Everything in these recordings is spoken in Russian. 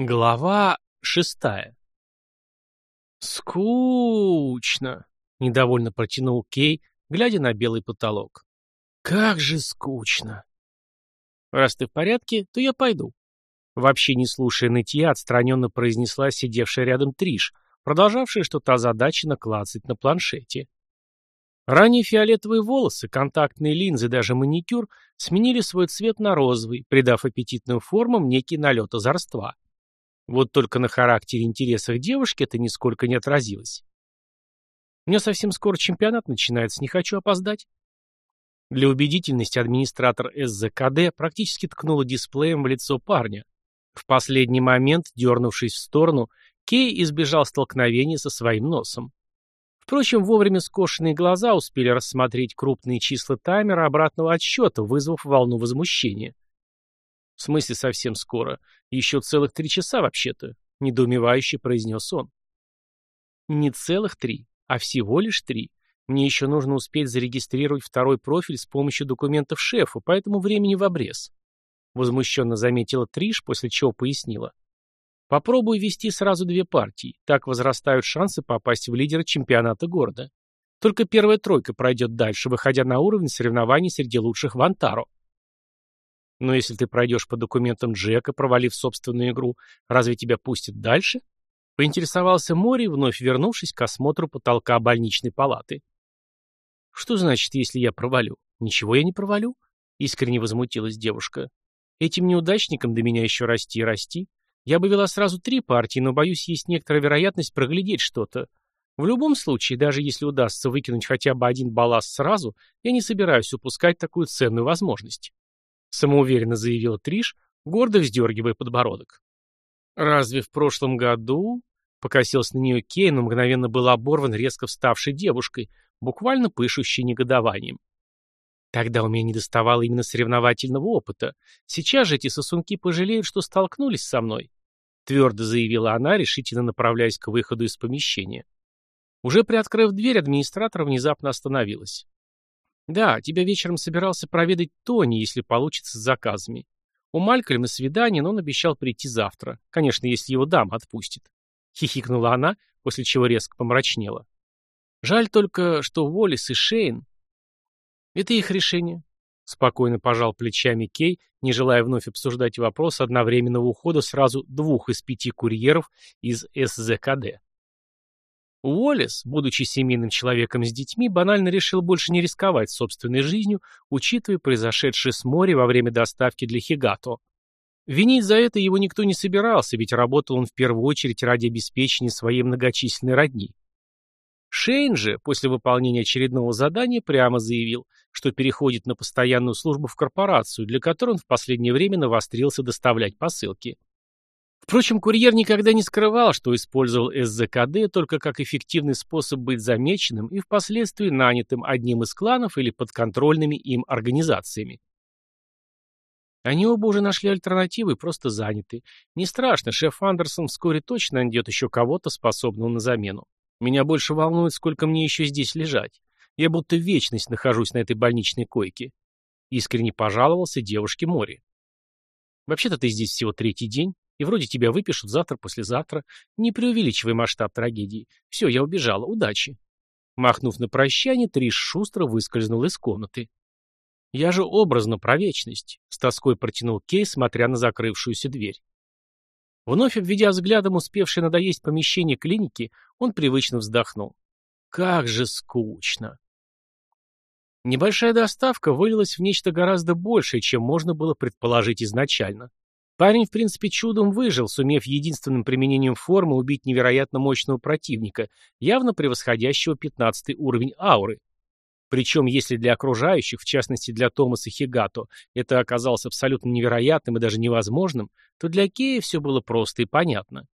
Глава шестая. «Скучно», — недовольно протянул Кей, глядя на белый потолок. «Как же скучно!» «Раз ты в порядке, то я пойду». Вообще не слушая нытья, отстраненно произнесла сидевшая рядом Триш, продолжавшая что-то озадаченно клацать на планшете. Ранее фиолетовые волосы, контактные линзы даже маникюр сменили свой цвет на розовый, придав аппетитным формам некий налет озорства. Вот только на характере и интересах девушки это нисколько не отразилось. У меня совсем скоро чемпионат начинается, не хочу опоздать. Для убедительности администратор СЗКД практически ткнула дисплеем в лицо парня. В последний момент, дернувшись в сторону, Кей избежал столкновения со своим носом. Впрочем, вовремя скошенные глаза успели рассмотреть крупные числа таймера обратного отсчета, вызвав волну возмущения. «В смысле совсем скоро? Еще целых три часа вообще-то», — недоумевающе произнес он. «Не целых три, а всего лишь три. Мне еще нужно успеть зарегистрировать второй профиль с помощью документов шефа, поэтому времени в обрез», — возмущенно заметила Триш, после чего пояснила. «Попробуй вести сразу две партии, так возрастают шансы попасть в лидера чемпионата города. Только первая тройка пройдет дальше, выходя на уровень соревнований среди лучших в Антаро. Но если ты пройдешь по документам Джека, провалив собственную игру, разве тебя пустят дальше? Поинтересовался Мори, вновь вернувшись к осмотру потолка больничной палаты. Что значит, если я провалю? Ничего я не провалю? Искренне возмутилась девушка. Этим неудачникам до меня еще расти и расти. Я бы вела сразу три партии, но, боюсь, есть некоторая вероятность проглядеть что-то. В любом случае, даже если удастся выкинуть хотя бы один балласт сразу, я не собираюсь упускать такую ценную возможность. Самоуверенно заявила Триш, гордо вздергивая подбородок. «Разве в прошлом году...» Покосился на нее Кей, но мгновенно был оборван резко вставшей девушкой, буквально пышущей негодованием. Тогда у меня не доставало именно соревновательного опыта. Сейчас же эти сосунки пожалеют, что столкнулись со мной. Твердо заявила она, решительно направляясь к выходу из помещения. Уже приоткрыв дверь, администратор внезапно остановилась. «Да, тебя вечером собирался проведать Тони, если получится с заказами. У Малькольма свидание, но он обещал прийти завтра. Конечно, если его дама отпустит». Хихикнула она, после чего резко помрачнела. «Жаль только, что Уоллес и Шейн...» «Это их решение», — спокойно пожал плечами Кей, не желая вновь обсуждать вопрос одновременного ухода сразу двух из пяти курьеров из СЗКД. Уоллес, будучи семейным человеком с детьми, банально решил больше не рисковать собственной жизнью, учитывая произошедшее с моря во время доставки для Хигато. Винить за это его никто не собирался, ведь работал он в первую очередь ради обеспечения своей многочисленной родни. Шейн же, после выполнения очередного задания, прямо заявил, что переходит на постоянную службу в корпорацию, для которой он в последнее время навострился доставлять посылки. Впрочем, курьер никогда не скрывал, что использовал СЗКД только как эффективный способ быть замеченным и впоследствии нанятым одним из кланов или подконтрольными им организациями. Они оба уже нашли альтернативы и просто заняты. Не страшно, шеф Андерсон вскоре точно найдет еще кого-то, способного на замену. Меня больше волнует, сколько мне еще здесь лежать. Я будто вечность нахожусь на этой больничной койке. Искренне пожаловался девушке Мори. Вообще-то ты здесь всего третий день. И вроде тебя выпишут завтра-послезавтра. Не преувеличивай масштаб трагедии. Все, я убежала. Удачи. Махнув на прощание, Триш шустро выскользнул из комнаты. Я же образно про вечность. С тоской протянул Кей, смотря на закрывшуюся дверь. Вновь обведя взглядом успевшее надоесть помещение клиники, он привычно вздохнул. Как же скучно. Небольшая доставка вылилась в нечто гораздо большее, чем можно было предположить изначально. Парень, в принципе, чудом выжил, сумев единственным применением формы убить невероятно мощного противника, явно превосходящего 15 уровень ауры. Причем, если для окружающих, в частности для Томаса Хигато, это оказалось абсолютно невероятным и даже невозможным, то для Кея все было просто и понятно.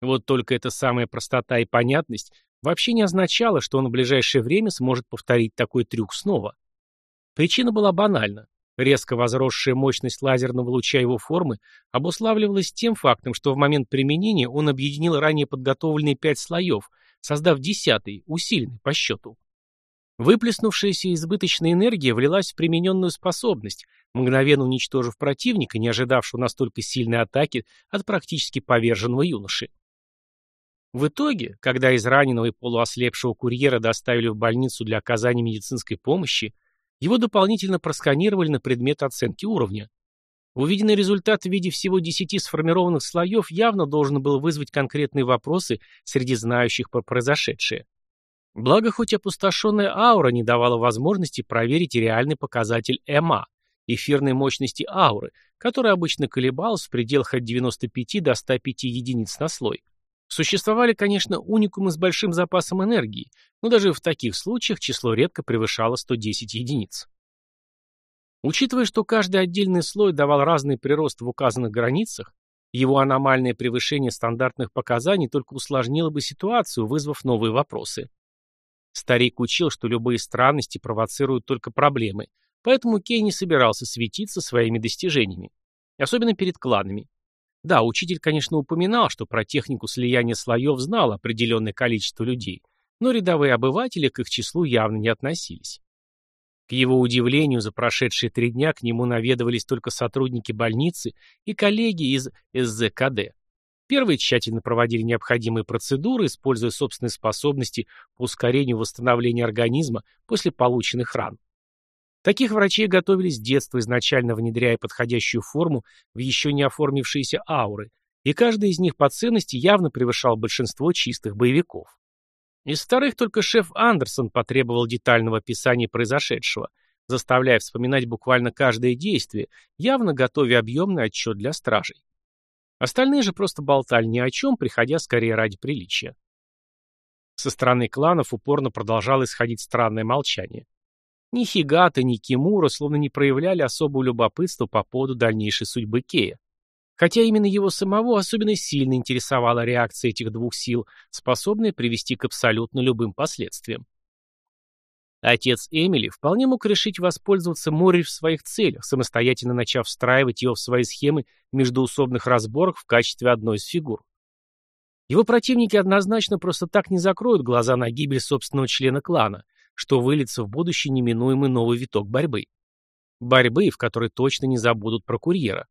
Вот только эта самая простота и понятность вообще не означала, что он в ближайшее время сможет повторить такой трюк снова. Причина была банальна. Резко возросшая мощность лазерного луча его формы обуславливалась тем фактом, что в момент применения он объединил ранее подготовленные пять слоев, создав десятый, усиленный по счету. Выплеснувшаяся избыточная энергия влилась в примененную способность, мгновенно уничтожив противника, не ожидавшего настолько сильной атаки от практически поверженного юноши. В итоге, когда из раненого и полуослепшего курьера доставили в больницу для оказания медицинской помощи, его дополнительно просканировали на предмет оценки уровня. Увиденный результат в виде всего 10 сформированных слоев явно должен был вызвать конкретные вопросы среди знающих про произошедшее. Благо, хоть опустошенная аура не давала возможности проверить реальный показатель ЭМА, эфирной мощности ауры, которая обычно колебалась в пределах от 95 до 105 единиц на слой. Существовали, конечно, уникумы с большим запасом энергии, но даже в таких случаях число редко превышало 110 единиц. Учитывая, что каждый отдельный слой давал разный прирост в указанных границах, его аномальное превышение стандартных показаний только усложнило бы ситуацию, вызвав новые вопросы. Старик учил, что любые странности провоцируют только проблемы, поэтому Кей не собирался светиться своими достижениями, особенно перед кланами. Да, учитель, конечно, упоминал, что про технику слияния слоев знал определенное количество людей, но рядовые обыватели к их числу явно не относились. К его удивлению, за прошедшие три дня к нему наведывались только сотрудники больницы и коллеги из СЗКД. Первые тщательно проводили необходимые процедуры, используя собственные способности по ускорению восстановления организма после полученных ран. Таких врачей готовили с детства, изначально внедряя подходящую форму в еще не оформившиеся ауры, и каждый из них по ценности явно превышал большинство чистых боевиков. Из вторых только шеф Андерсон потребовал детального описания произошедшего, заставляя вспоминать буквально каждое действие, явно готовя объемный отчет для стражей. Остальные же просто болтали ни о чем, приходя скорее ради приличия. Со стороны кланов упорно продолжало исходить странное молчание. Ни Хигата, ни Кимура словно не проявляли особого любопытства по поводу дальнейшей судьбы Кея. Хотя именно его самого особенно сильно интересовала реакция этих двух сил, способная привести к абсолютно любым последствиям. Отец Эмили вполне мог решить воспользоваться Мори в своих целях, самостоятельно начав встраивать его в свои схемы междуусобных разборок в качестве одной из фигур. Его противники однозначно просто так не закроют глаза на гибель собственного члена клана, что выльется в будущий неминуемый новый виток борьбы. Борьбы, в которой точно не забудут про курьера.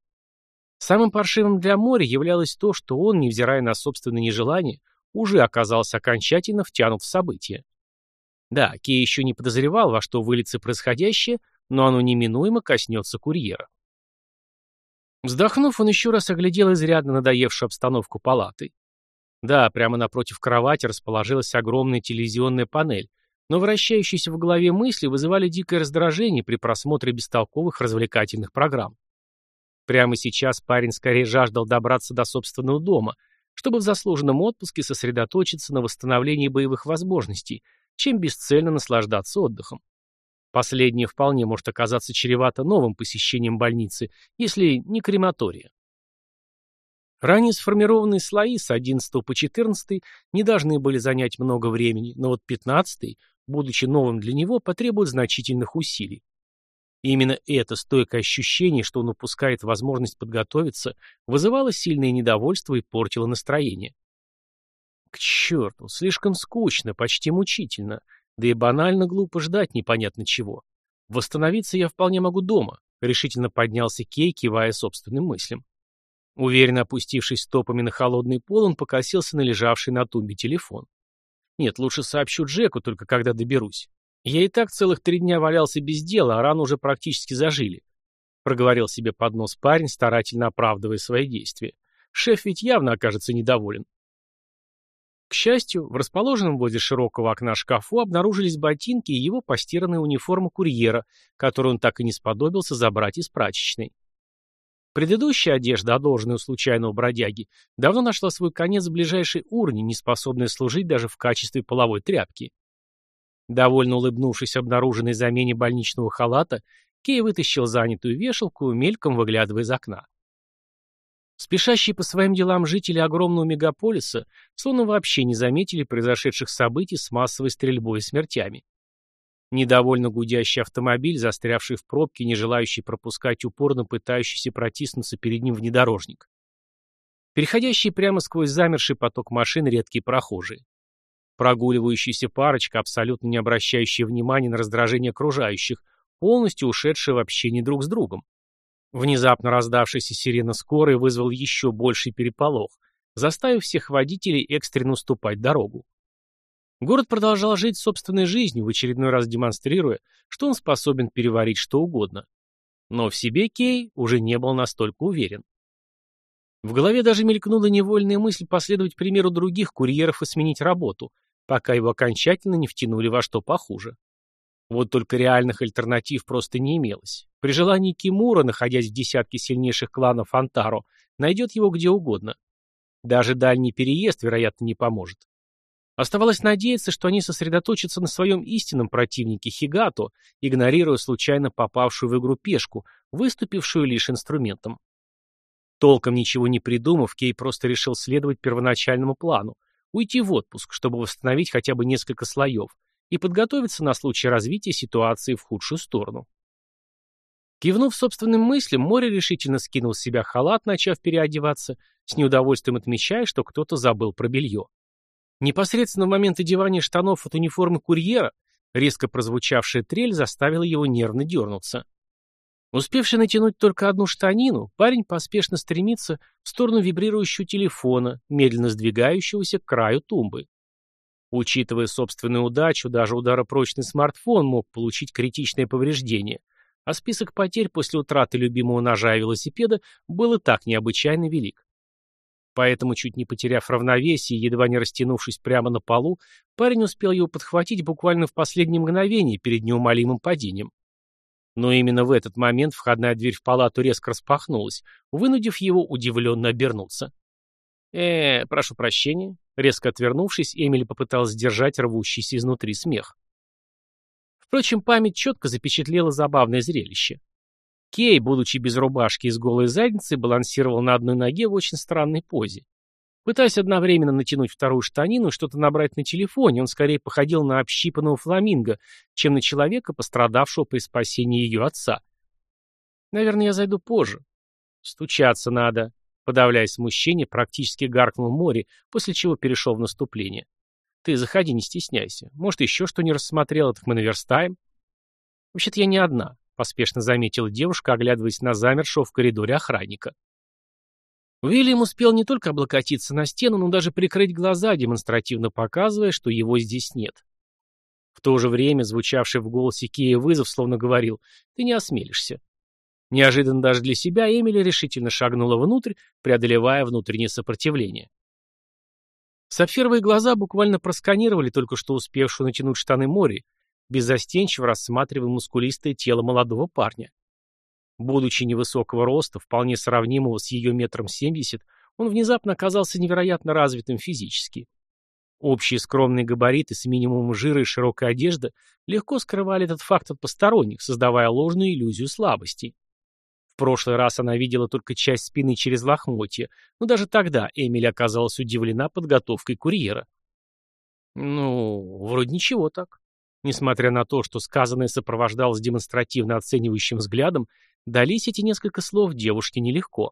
Самым паршивым для моря являлось то, что он, невзирая на собственное нежелание, уже оказался окончательно втянут в события. Да, Кей еще не подозревал, во что выльется происходящее, но оно неминуемо коснется курьера. Вздохнув, он еще раз оглядел изрядно надоевшую обстановку палаты. Да, прямо напротив кровати расположилась огромная телевизионная панель, но вращающиеся в голове мысли вызывали дикое раздражение при просмотре бестолковых развлекательных программ. Прямо сейчас парень скорее жаждал добраться до собственного дома, чтобы в заслуженном отпуске сосредоточиться на восстановлении боевых возможностей, чем бесцельно наслаждаться отдыхом. Последнее вполне может оказаться чревато новым посещением больницы, если не крематория. Ранее сформированные слои с 11 по 14 не должны были занять много времени, но вот 15 будучи новым для него, потребует значительных усилий. И именно это стойкое ощущение, что он упускает возможность подготовиться, вызывало сильное недовольство и портило настроение. К черту, слишком скучно, почти мучительно, да и банально глупо ждать непонятно чего. Восстановиться я вполне могу дома, решительно поднялся Кей, кивая собственным мыслям. Уверенно опустившись стопами на холодный пол, он покосился на лежавший на тумбе телефон. Нет, лучше сообщу Джеку, только когда доберусь. Я и так целых три дня валялся без дела, а раны уже практически зажили. Проговорил себе под нос парень, старательно оправдывая свои действия. Шеф ведь явно окажется недоволен. К счастью, в расположенном возле широкого окна шкафу обнаружились ботинки и его постиранная униформа курьера, которую он так и не сподобился забрать из прачечной. Предыдущая одежда, одолженная у случайного бродяги, давно нашла свой конец в ближайшей урне, не способной служить даже в качестве половой тряпки. Довольно улыбнувшись обнаруженной замене больничного халата, Кей вытащил занятую вешалку, мельком выглядывая из окна. Спешащие по своим делам жители огромного мегаполиса словно вообще не заметили произошедших событий с массовой стрельбой и смертями. Недовольно гудящий автомобиль, застрявший в пробке, не желающий пропускать упорно пытающийся протиснуться перед ним внедорожник. Переходящий прямо сквозь замерший поток машин редкие прохожие. Прогуливающаяся парочка, абсолютно не обращающая внимания на раздражение окружающих, полностью ушедшая в общение друг с другом. Внезапно раздавшаяся сирена скорой вызвал еще больший переполох, заставив всех водителей экстренно уступать дорогу. Город продолжал жить собственной жизнью, в очередной раз демонстрируя, что он способен переварить что угодно. Но в себе Кей уже не был настолько уверен. В голове даже мелькнула невольная мысль последовать примеру других курьеров и сменить работу, пока его окончательно не втянули во что похуже. Вот только реальных альтернатив просто не имелось. При желании Кимура, находясь в десятке сильнейших кланов Антаро, найдет его где угодно. Даже дальний переезд, вероятно, не поможет. Оставалось надеяться, что они сосредоточатся на своем истинном противнике Хигато, игнорируя случайно попавшую в игру пешку, выступившую лишь инструментом. Толком ничего не придумав, Кей просто решил следовать первоначальному плану, уйти в отпуск, чтобы восстановить хотя бы несколько слоев, и подготовиться на случай развития ситуации в худшую сторону. Кивнув собственным мыслям, Море решительно скинул с себя халат, начав переодеваться, с неудовольствием отмечая, что кто-то забыл про белье. Непосредственно в момент одевания штанов от униформы курьера резко прозвучавшая трель заставила его нервно дернуться. Успевший натянуть только одну штанину, парень поспешно стремится в сторону вибрирующего телефона, медленно сдвигающегося к краю тумбы. Учитывая собственную удачу, даже ударопрочный смартфон мог получить критичное повреждение, а список потерь после утраты любимого ножа и велосипеда был и так необычайно велик. Поэтому, чуть не потеряв равновесие и едва не растянувшись прямо на полу, парень успел его подхватить буквально в последнее мгновение перед неумолимым падением. Но именно в этот момент входная дверь в палату резко распахнулась, вынудив его удивленно обернуться. э прошу прощения». Резко отвернувшись, Эмили попыталась сдержать рвущийся изнутри смех. Впрочем, память четко запечатлела забавное зрелище. Кей, будучи без рубашки и с голой задницей, балансировал на одной ноге в очень странной позе. Пытаясь одновременно натянуть вторую штанину и что-то набрать на телефоне, он скорее походил на общипанного фламинго, чем на человека, пострадавшего при спасении ее отца. «Наверное, я зайду позже. Стучаться надо», — подавляя смущение, практически гаркнул море, после чего перешел в наступление. «Ты заходи, не стесняйся. Может, еще что не рассмотрел, так мы наверстаем?» «Вообще-то я не одна поспешно заметила девушка, оглядываясь на замершего в коридоре охранника. Уильям успел не только облокотиться на стену, но даже прикрыть глаза, демонстративно показывая, что его здесь нет. В то же время звучавший в голосе Кия вызов словно говорил «ты не осмелишься». Неожиданно даже для себя Эмили решительно шагнула внутрь, преодолевая внутреннее сопротивление. Сапфировые глаза буквально просканировали только что успевшую натянуть штаны Мори, беззастенчиво рассматривая мускулистое тело молодого парня. Будучи невысокого роста, вполне сравнимого с ее метром семьдесят, он внезапно оказался невероятно развитым физически. Общие скромные габариты с минимумом жира и широкая одежда легко скрывали этот факт от посторонних, создавая ложную иллюзию слабости. В прошлый раз она видела только часть спины через лохмотья, но даже тогда Эмили оказалась удивлена подготовкой курьера. Ну, вроде ничего так. Несмотря на то, что сказанное сопровождалось демонстративно оценивающим взглядом, дались эти несколько слов девушке нелегко.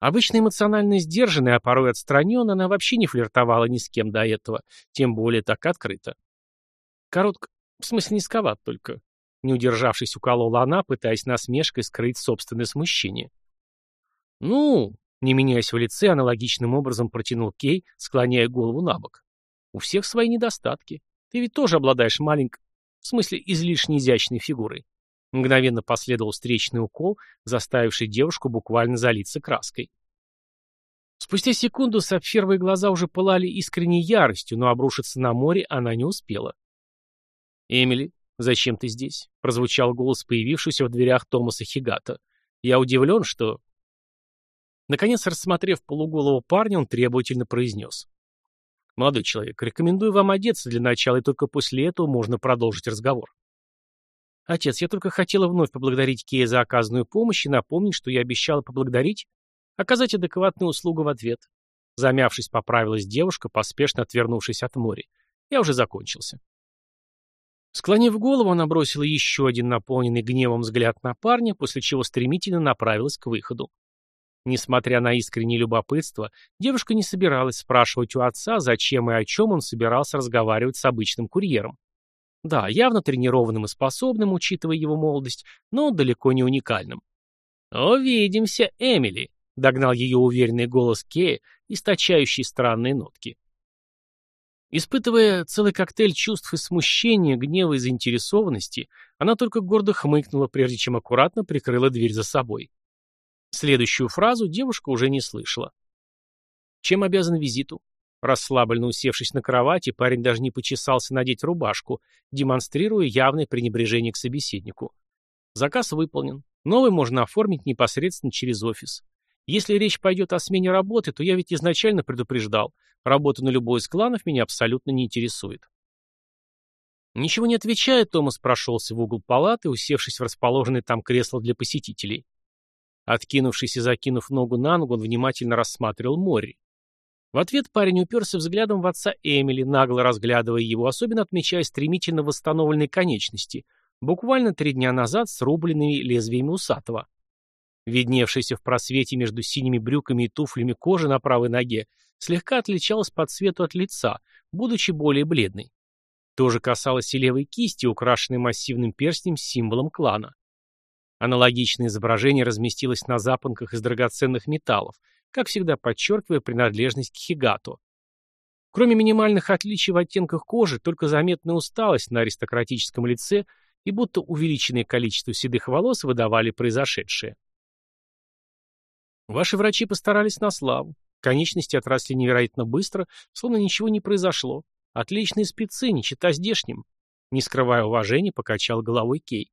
Обычно эмоционально сдержанная, а порой отстраненная, она вообще не флиртовала ни с кем до этого, тем более так открыто. Коротко, в смысле низковат только. Не удержавшись, уколола она, пытаясь насмешкой скрыть собственное смущение. «Ну...» — не меняясь в лице, аналогичным образом протянул Кей, склоняя голову на бок. «У всех свои недостатки. Ты ведь тоже обладаешь маленькой, в смысле излишне изящной фигурой. Мгновенно последовал встречный укол, заставивший девушку буквально залиться краской. Спустя секунду сапфировые глаза уже пылали искренней яростью, но обрушиться на море она не успела. «Эмили, зачем ты здесь?» — прозвучал голос, появившийся в дверях Томаса Хигата. «Я удивлен, что...» Наконец, рассмотрев полуголого парня, он требовательно произнес. Молодой человек, рекомендую вам одеться для начала, и только после этого можно продолжить разговор. Отец, я только хотела вновь поблагодарить Кея за оказанную помощь и напомнить, что я обещала поблагодарить, оказать адекватную услугу в ответ. Замявшись, поправилась девушка, поспешно отвернувшись от моря. Я уже закончился. Склонив голову, она бросила еще один наполненный гневом взгляд на парня, после чего стремительно направилась к выходу. Несмотря на искреннее любопытство, девушка не собиралась спрашивать у отца, зачем и о чем он собирался разговаривать с обычным курьером. Да, явно тренированным и способным, учитывая его молодость, но далеко не уникальным. «Увидимся, Эмили», — догнал ее уверенный голос Кея, источающий странные нотки. Испытывая целый коктейль чувств и смущения, гнева и заинтересованности, она только гордо хмыкнула, прежде чем аккуратно прикрыла дверь за собой. Следующую фразу девушка уже не слышала. Чем обязан визиту? Расслабленно усевшись на кровати, парень даже не почесался надеть рубашку, демонстрируя явное пренебрежение к собеседнику. Заказ выполнен. Новый можно оформить непосредственно через офис. Если речь пойдет о смене работы, то я ведь изначально предупреждал. Работа на любой из кланов меня абсолютно не интересует. Ничего не отвечая, Томас прошелся в угол палаты, усевшись в расположенное там кресло для посетителей. Откинувшись и закинув ногу на ногу, он внимательно рассматривал Мори. В ответ парень уперся взглядом в отца Эмили, нагло разглядывая его, особенно отмечая стремительно восстановленные конечности, буквально три дня назад срубленными лезвиями усатого. Видневшаяся в просвете между синими брюками и туфлями кожа на правой ноге слегка отличалась по цвету от лица, будучи более бледной. То же касалось и левой кисти, украшенной массивным перстнем с символом клана. Аналогичное изображение разместилось на запонках из драгоценных металлов, как всегда подчеркивая принадлежность к Хигату. Кроме минимальных отличий в оттенках кожи, только заметная усталость на аристократическом лице и будто увеличенное количество седых волос выдавали произошедшее. Ваши врачи постарались на славу. Конечности отросли невероятно быстро, словно ничего не произошло. Отличные спецы, не чита здешним. Не скрывая уважения, покачал головой Кей.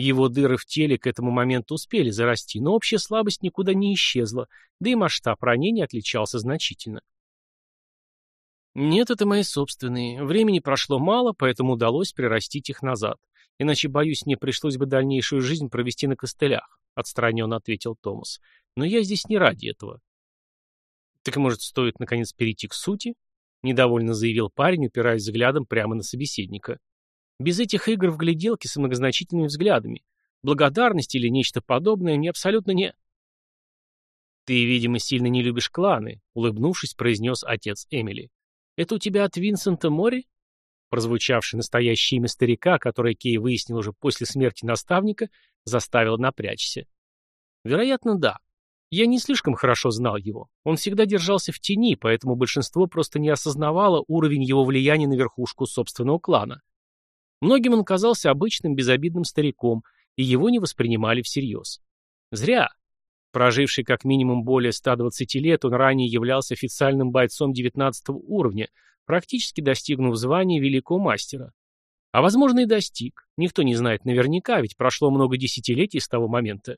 Его дыры в теле к этому моменту успели зарасти, но общая слабость никуда не исчезла, да и масштаб ранения отличался значительно. Нет, это мои собственные. Времени прошло мало, поэтому удалось прирастить их назад. Иначе, боюсь, мне пришлось бы дальнейшую жизнь провести на костылях, отстраненно ответил Томас. Но я здесь не ради этого. Так может, стоит наконец перейти к сути? Недовольно заявил парень, упираясь взглядом прямо на собеседника. Без этих игр в гляделки с многозначительными взглядами. Благодарность или нечто подобное мне абсолютно не... «Ты, видимо, сильно не любишь кланы», — улыбнувшись, произнес отец Эмили. «Это у тебя от Винсента Мори?» Прозвучавшее настоящее имя старика, которое Кей выяснил уже после смерти наставника, заставило напрячься. Вероятно, да. Я не слишком хорошо знал его. Он всегда держался в тени, поэтому большинство просто не осознавало уровень его влияния на верхушку собственного клана. Многим он казался обычным безобидным стариком, и его не воспринимали всерьез. Зря. Проживший как минимум более 120 лет, он ранее являлся официальным бойцом 19 уровня, практически достигнув звания великого мастера. А возможно и достиг. Никто не знает наверняка, ведь прошло много десятилетий с того момента.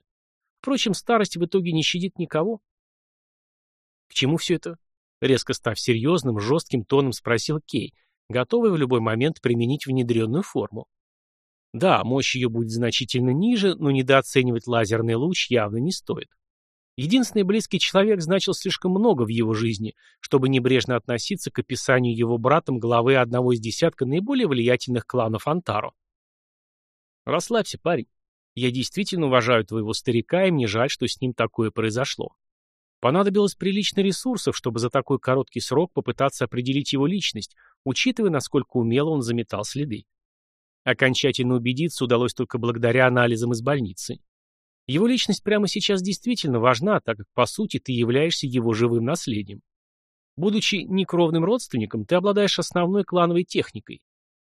Впрочем, старость в итоге не щадит никого. К чему все это? Резко став серьезным, жестким тоном спросил Кей, готовый в любой момент применить внедренную форму. Да, мощь ее будет значительно ниже, но недооценивать лазерный луч явно не стоит. Единственный близкий человек значил слишком много в его жизни, чтобы небрежно относиться к описанию его братом главы одного из десятка наиболее влиятельных кланов Антаро. Расслабься, парень. Я действительно уважаю твоего старика, и мне жаль, что с ним такое произошло. Понадобилось прилично ресурсов, чтобы за такой короткий срок попытаться определить его личность, учитывая, насколько умело он заметал следы. Окончательно убедиться удалось только благодаря анализам из больницы. Его личность прямо сейчас действительно важна, так как, по сути, ты являешься его живым наследием. Будучи некровным родственником, ты обладаешь основной клановой техникой.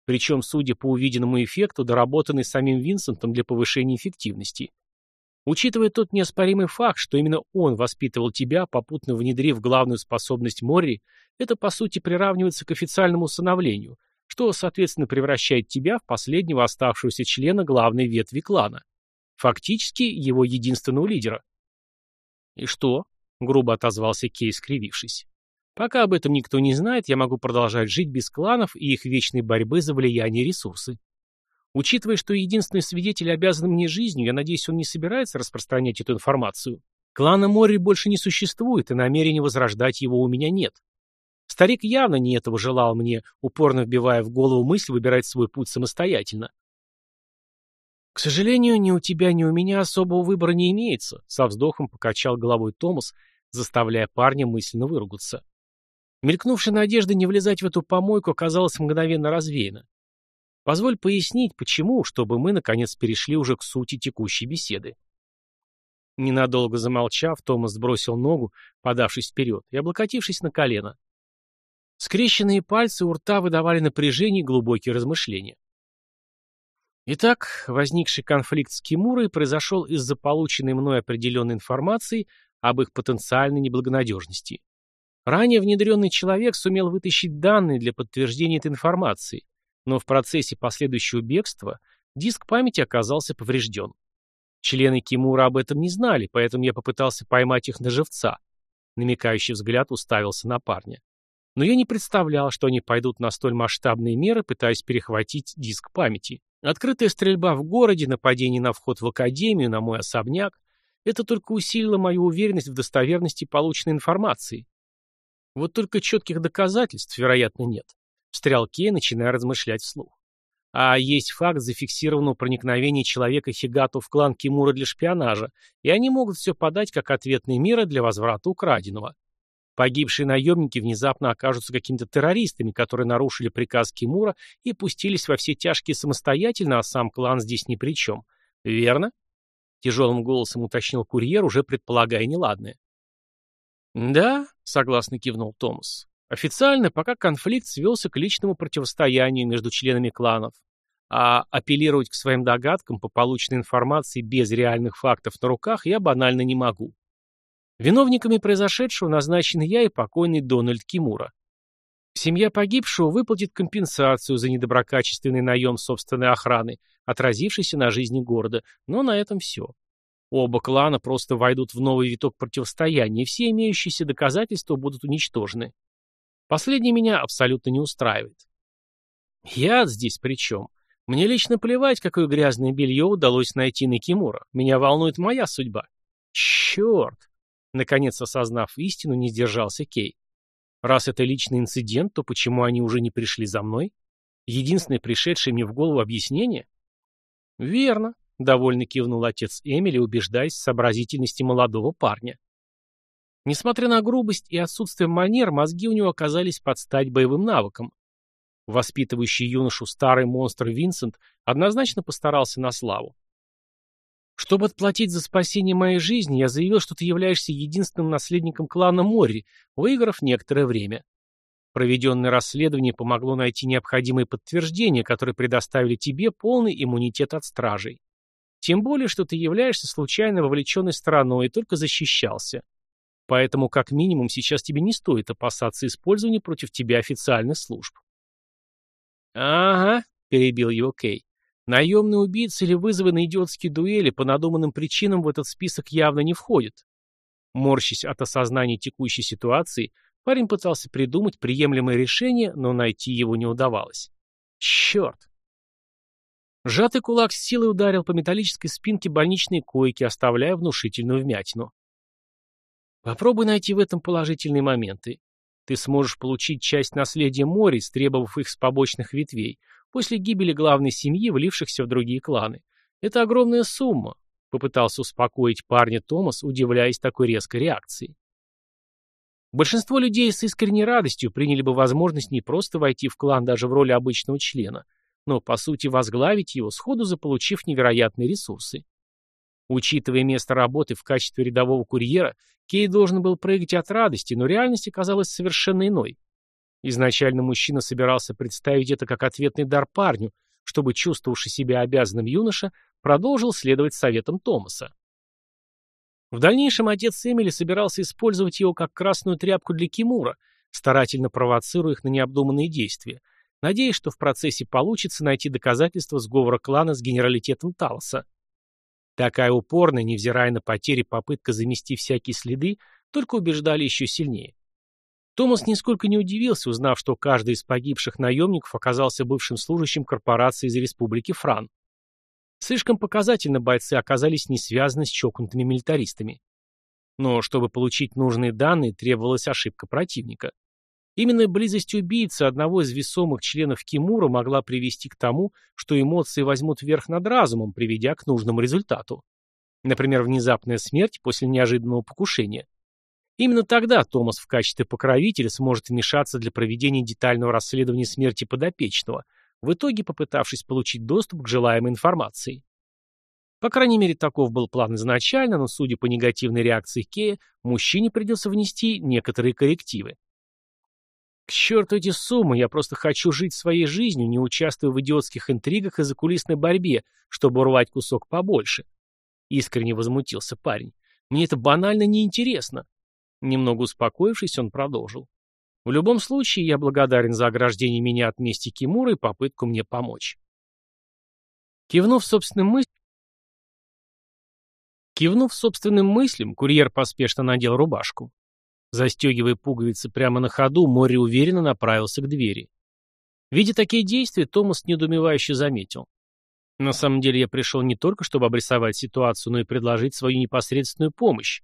Причем, судя по увиденному эффекту, доработанный самим Винсентом для повышения эффективности – Учитывая тот неоспоримый факт, что именно он воспитывал тебя, попутно внедрив главную способность Морри, это по сути приравнивается к официальному усыновлению, что, соответственно, превращает тебя в последнего оставшегося члена главной ветви клана. Фактически его единственного лидера. «И что?» — грубо отозвался Кей, скривившись. «Пока об этом никто не знает, я могу продолжать жить без кланов и их вечной борьбы за влияние и ресурсы. Учитывая, что единственный свидетель обязан мне жизнью, я надеюсь, он не собирается распространять эту информацию. Клана Мори больше не существует, и намерения возрождать его у меня нет. Старик явно не этого желал мне, упорно вбивая в голову мысль выбирать свой путь самостоятельно. «К сожалению, ни у тебя, ни у меня особого выбора не имеется», — со вздохом покачал головой Томас, заставляя парня мысленно выругаться. Мелькнувшая надежда не влезать в эту помойку оказалась мгновенно развеяна. Позволь пояснить, почему, чтобы мы, наконец, перешли уже к сути текущей беседы. Ненадолго замолчав, Томас сбросил ногу, подавшись вперед, и облокотившись на колено. Скрещенные пальцы у рта выдавали напряжение и глубокие размышления. Итак, возникший конфликт с Кимурой произошел из-за полученной мной определенной информации об их потенциальной неблагонадежности. Ранее внедренный человек сумел вытащить данные для подтверждения этой информации, но в процессе последующего бегства диск памяти оказался поврежден. Члены Кимура об этом не знали, поэтому я попытался поймать их на живца. Намекающий взгляд уставился на парня. Но я не представлял, что они пойдут на столь масштабные меры, пытаясь перехватить диск памяти. Открытая стрельба в городе, нападение на вход в академию, на мой особняк — это только усилило мою уверенность в достоверности полученной информации. Вот только четких доказательств, вероятно, нет. Встрял Кей, начиная размышлять вслух. А есть факт зафиксированного проникновения человека Хигату в клан Кимура для шпионажа, и они могут все подать как ответные меры для возврата украденного. Погибшие наемники внезапно окажутся какими-то террористами, которые нарушили приказ Кимура и пустились во все тяжкие самостоятельно, а сам клан здесь ни при чем. Верно? Тяжелым голосом уточнил курьер, уже предполагая неладное. «Да», — согласно кивнул Томас. «Официально пока конфликт свелся к личному противостоянию между членами кланов, а апеллировать к своим догадкам по полученной информации без реальных фактов на руках я банально не могу. Виновниками произошедшего назначены я и покойный Дональд Кимура. Семья погибшего выплатит компенсацию за недоброкачественный наем собственной охраны, отразившийся на жизни города, но на этом все. Оба клана просто войдут в новый виток противостояния, и все имеющиеся доказательства будут уничтожены. Последнее меня абсолютно не устраивает. Я здесь при чем? Мне лично плевать, какое грязное белье удалось найти на Кимура. Меня волнует моя судьба. Черт! Наконец, осознав истину, не сдержался Кей. Раз это личный инцидент, то почему они уже не пришли за мной? Единственное пришедшее мне в голову объяснение? Верно. — довольно кивнул отец Эмили, убеждаясь в сообразительности молодого парня. Несмотря на грубость и отсутствие манер, мозги у него оказались под стать боевым навыком. Воспитывающий юношу старый монстр Винсент однозначно постарался на славу. Чтобы отплатить за спасение моей жизни, я заявил, что ты являешься единственным наследником клана Морри, выиграв некоторое время. Проведенное расследование помогло найти необходимые подтверждения, которые предоставили тебе полный иммунитет от стражей. Тем более, что ты являешься случайно вовлеченной стороной и только защищался. Поэтому, как минимум, сейчас тебе не стоит опасаться использования против тебя официальных служб. «Ага», — перебил его Кей. «Наемные убийцы или вызовы на идиотские дуэли по надуманным причинам в этот список явно не входят». Морщась от осознания текущей ситуации, парень пытался придумать приемлемое решение, но найти его не удавалось. «Черт!» Сжатый кулак с силой ударил по металлической спинке больничной койки, оставляя внушительную вмятину. Попробуй найти в этом положительные моменты. Ты сможешь получить часть наследия Мори, требовав их с побочных ветвей, после гибели главной семьи, влившихся в другие кланы. Это огромная сумма, попытался успокоить парня Томас, удивляясь такой резкой реакции. Большинство людей с искренней радостью приняли бы возможность не просто войти в клан даже в роли обычного члена, но, по сути, возглавить его, сходу заполучив невероятные ресурсы. Учитывая место работы в качестве рядового курьера, Кей должен был прыгать от радости, но реальность оказалась совершенно иной. Изначально мужчина собирался представить это как ответный дар парню, чтобы чувствовавший себя обязанным юноша продолжил следовать советам Томаса. В дальнейшем отец Эмили собирался использовать его как красную тряпку для Кимура, старательно провоцируя их на необдуманные действия – надеясь, что в процессе получится найти доказательства сговора клана с генералитетом Талоса. Такая упорная, невзирая на потери, попытка замести всякие следы, только убеждали еще сильнее. Томас нисколько не удивился, узнав, что каждый из погибших наемников оказался бывшим служащим корпорации из Республики Фран. Слишком показательно бойцы оказались не связаны с чокнутыми милитаристами. Но чтобы получить нужные данные, требовалась ошибка противника. Именно близость убийцы одного из весомых членов Кимура могла привести к тому, что эмоции возьмут верх над разумом, приведя к нужному результату. Например, внезапная смерть после неожиданного покушения. Именно тогда Томас в качестве покровителя сможет вмешаться для проведения детального расследования смерти подопечного, в итоге попытавшись получить доступ к желаемой информации. По крайней мере, таков был план изначально, но, судя по негативной реакции Кея, мужчине придется внести некоторые коррективы. К черту эти суммы, я просто хочу жить своей жизнью, не участвуя в идиотских интригах и закулисной борьбе, чтобы урвать кусок побольше. Искренне возмутился парень. Мне это банально неинтересно. Немного успокоившись, он продолжил. В любом случае, я благодарен за ограждение меня от мести Кимура и попытку мне помочь. Кивнув собственным мыслям, Кивнув собственным мыслям, курьер поспешно надел рубашку. Застегивая пуговицы прямо на ходу, Мори уверенно направился к двери. Видя такие действия, Томас недоумевающе заметил. На самом деле я пришел не только, чтобы обрисовать ситуацию, но и предложить свою непосредственную помощь.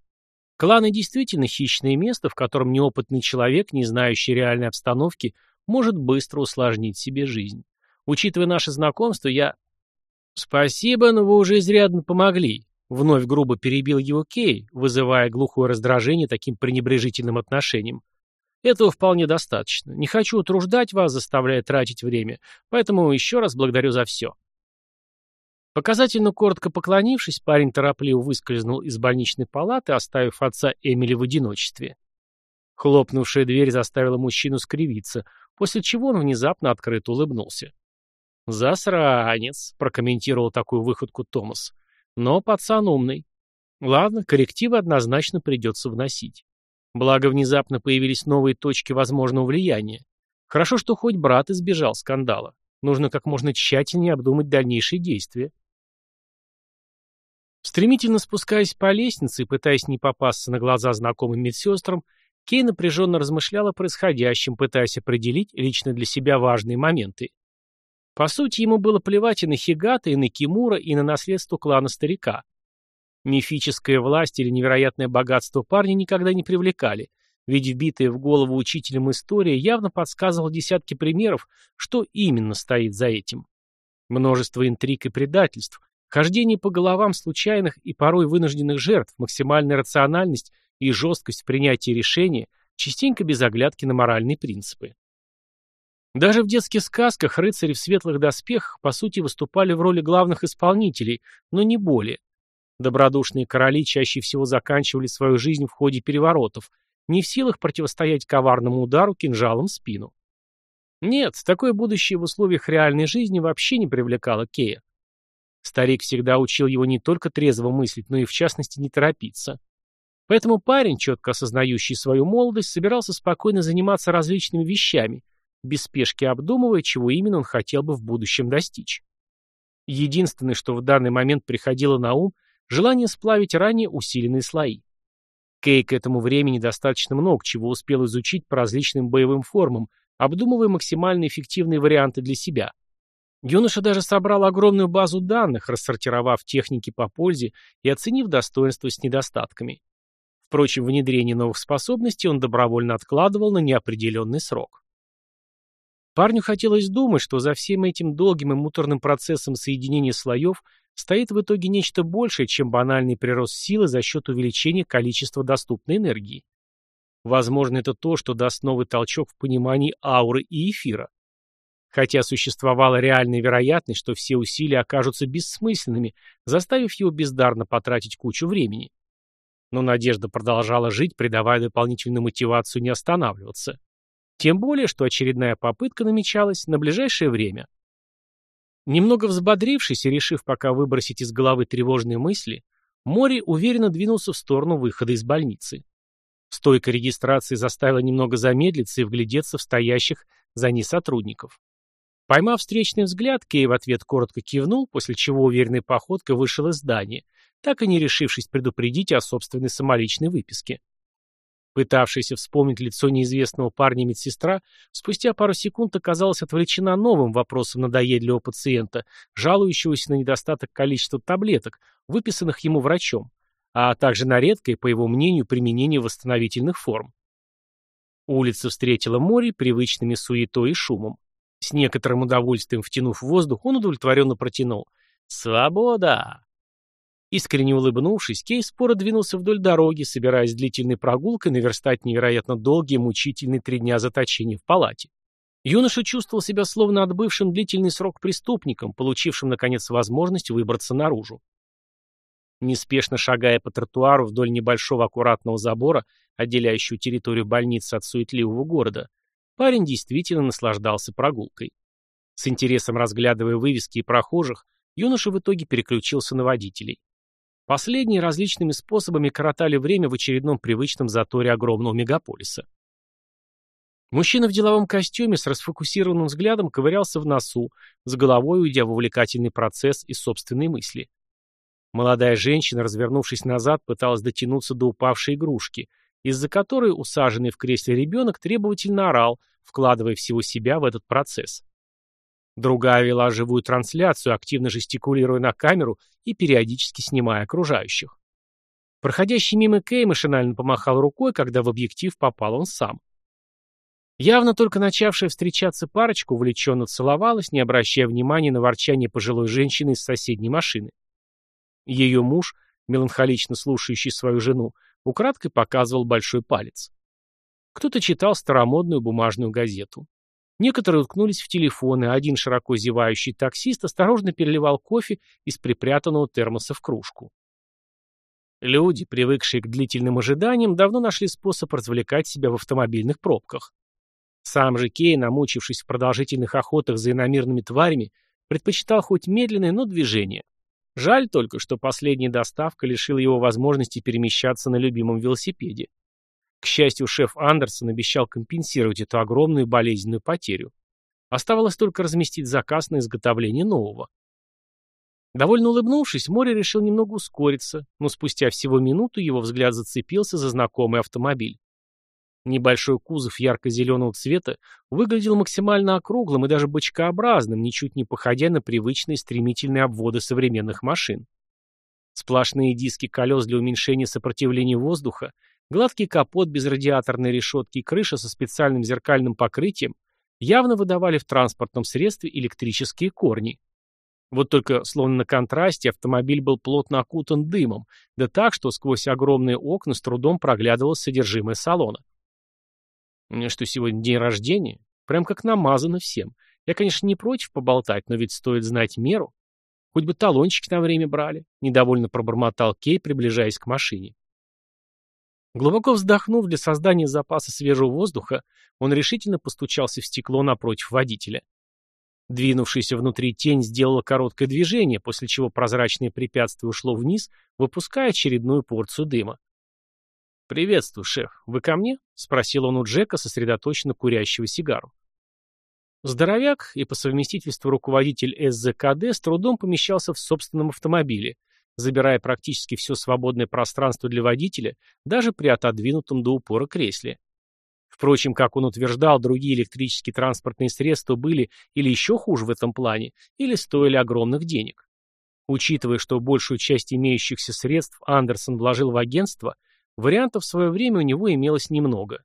Кланы действительно хищное место, в котором неопытный человек, не знающий реальной обстановки, может быстро усложнить себе жизнь. Учитывая наше знакомство, я... Спасибо, но вы уже изрядно помогли. Вновь грубо перебил его Кей, вызывая глухое раздражение таким пренебрежительным отношением. Этого вполне достаточно. Не хочу утруждать вас, заставляя тратить время, поэтому еще раз благодарю за все. Показательно коротко поклонившись, парень торопливо выскользнул из больничной палаты, оставив отца Эмили в одиночестве. Хлопнувшая дверь заставила мужчину скривиться, после чего он внезапно открыто улыбнулся. «Засранец», — прокомментировал такую выходку Томас. Но пацан умный. Ладно, коррективы однозначно придется вносить. Благо, внезапно появились новые точки возможного влияния. Хорошо, что хоть брат избежал скандала. Нужно как можно тщательнее обдумать дальнейшие действия. Стремительно спускаясь по лестнице и пытаясь не попасться на глаза знакомым медсестрам, Кей напряженно размышлял о происходящем, пытаясь определить лично для себя важные моменты. По сути, ему было плевать и на Хигата, и на Кимура, и на наследство клана старика. Мифическая власть или невероятное богатство парня никогда не привлекали, ведь вбитая в голову учителем история явно подсказывала десятки примеров, что именно стоит за этим. Множество интриг и предательств, хождение по головам случайных и порой вынужденных жертв, максимальная рациональность и жесткость в принятии решения, частенько без оглядки на моральные принципы. Даже в детских сказках рыцари в светлых доспехах по сути выступали в роли главных исполнителей, но не более. Добродушные короли чаще всего заканчивали свою жизнь в ходе переворотов, не в силах противостоять коварному удару кинжалом в спину. Нет, такое будущее в условиях реальной жизни вообще не привлекало Кея. Старик всегда учил его не только трезво мыслить, но и в частности не торопиться. Поэтому парень, четко осознающий свою молодость, собирался спокойно заниматься различными вещами, без спешки обдумывая, чего именно он хотел бы в будущем достичь. Единственное, что в данный момент приходило на ум, желание сплавить ранее усиленные слои. Кей к этому времени достаточно много чего успел изучить по различным боевым формам, обдумывая максимально эффективные варианты для себя. Юноша даже собрал огромную базу данных, рассортировав техники по пользе и оценив достоинства с недостатками. Впрочем, внедрение новых способностей он добровольно откладывал на неопределенный срок. Парню хотелось думать, что за всем этим долгим и муторным процессом соединения слоев стоит в итоге нечто большее, чем банальный прирост силы за счет увеличения количества доступной энергии. Возможно, это то, что даст новый толчок в понимании ауры и эфира. Хотя существовала реальная вероятность, что все усилия окажутся бессмысленными, заставив его бездарно потратить кучу времени. Но надежда продолжала жить, придавая дополнительную мотивацию не останавливаться. Тем более, что очередная попытка намечалась на ближайшее время. Немного взбодрившись и решив пока выбросить из головы тревожные мысли, Мори уверенно двинулся в сторону выхода из больницы. Стойка регистрации заставила немного замедлиться и вглядеться в стоящих за ней сотрудников. Поймав встречный взгляд, Кей в ответ коротко кивнул, после чего уверенной походкой вышел из здания, так и не решившись предупредить о собственной самоличной выписке. Пытавшаяся вспомнить лицо неизвестного парня медсестра, спустя пару секунд оказалась отвлечена новым вопросом надоедливого пациента, жалующегося на недостаток количества таблеток, выписанных ему врачом, а также на редкое, по его мнению, применение восстановительных форм. Улица встретила море привычными суетой и шумом. С некоторым удовольствием втянув воздух, он удовлетворенно протянул. «Свобода!» Искренне улыбнувшись, Кей споро двинулся вдоль дороги, собираясь длительной прогулкой наверстать невероятно долгие мучительные три дня заточения в палате. Юноша чувствовал себя словно отбывшим длительный срок преступником, получившим, наконец, возможность выбраться наружу. Неспешно шагая по тротуару вдоль небольшого аккуратного забора, отделяющего территорию больницы от суетливого города, парень действительно наслаждался прогулкой. С интересом разглядывая вывески и прохожих, юноша в итоге переключился на водителей. Последние различными способами коротали время в очередном привычном заторе огромного мегаполиса. Мужчина в деловом костюме с расфокусированным взглядом ковырялся в носу, с головой уйдя в увлекательный процесс и собственные мысли. Молодая женщина, развернувшись назад, пыталась дотянуться до упавшей игрушки, из-за которой усаженный в кресле ребенок требовательно орал, вкладывая всего себя в этот процесс. Другая вела живую трансляцию, активно жестикулируя на камеру и периодически снимая окружающих. Проходящий мимо Кей машинально помахал рукой, когда в объектив попал он сам. Явно только начавшая встречаться парочка увлеченно целовалась, не обращая внимания на ворчание пожилой женщины из соседней машины. Ее муж, меланхолично слушающий свою жену, украдкой показывал большой палец. Кто-то читал старомодную бумажную газету. Некоторые уткнулись в телефоны, а один широко зевающий таксист осторожно переливал кофе из припрятанного термоса в кружку. Люди, привыкшие к длительным ожиданиям, давно нашли способ развлекать себя в автомобильных пробках. Сам же Кей, намучившись в продолжительных охотах за иномирными тварями, предпочитал хоть медленное, но движение. Жаль только, что последняя доставка лишила его возможности перемещаться на любимом велосипеде. К счастью, шеф Андерсон обещал компенсировать эту огромную болезненную потерю. Оставалось только разместить заказ на изготовление нового. Довольно улыбнувшись, Море решил немного ускориться, но спустя всего минуту его взгляд зацепился за знакомый автомобиль. Небольшой кузов ярко-зеленого цвета выглядел максимально округлым и даже бочкообразным, ничуть не походя на привычные стремительные обводы современных машин. Сплошные диски колес для уменьшения сопротивления воздуха, гладкий капот без радиаторной решетки и крыша со специальным зеркальным покрытием явно выдавали в транспортном средстве электрические корни. Вот только, словно на контрасте, автомобиль был плотно окутан дымом, да так, что сквозь огромные окна с трудом проглядывалось содержимое салона. Меня что, сегодня день рождения? Прям как намазано всем. Я, конечно, не против поболтать, но ведь стоит знать меру. Хоть бы талончики на время брали. Недовольно пробормотал Кей, приближаясь к машине. Глубоко вздохнув для создания запаса свежего воздуха, он решительно постучался в стекло напротив водителя. Двинувшаяся внутри тень сделала короткое движение, после чего прозрачное препятствие ушло вниз, выпуская очередную порцию дыма. «Приветствую, шеф. Вы ко мне?» — спросил он у Джека, сосредоточенно курящего сигару. Здоровяк и по совместительству руководитель СЗКД с трудом помещался в собственном автомобиле, забирая практически все свободное пространство для водителя, даже при отодвинутом до упора кресле. Впрочем, как он утверждал, другие электрические транспортные средства были или еще хуже в этом плане, или стоили огромных денег. Учитывая, что большую часть имеющихся средств Андерсон вложил в агентство – Вариантов в свое время у него имелось немного.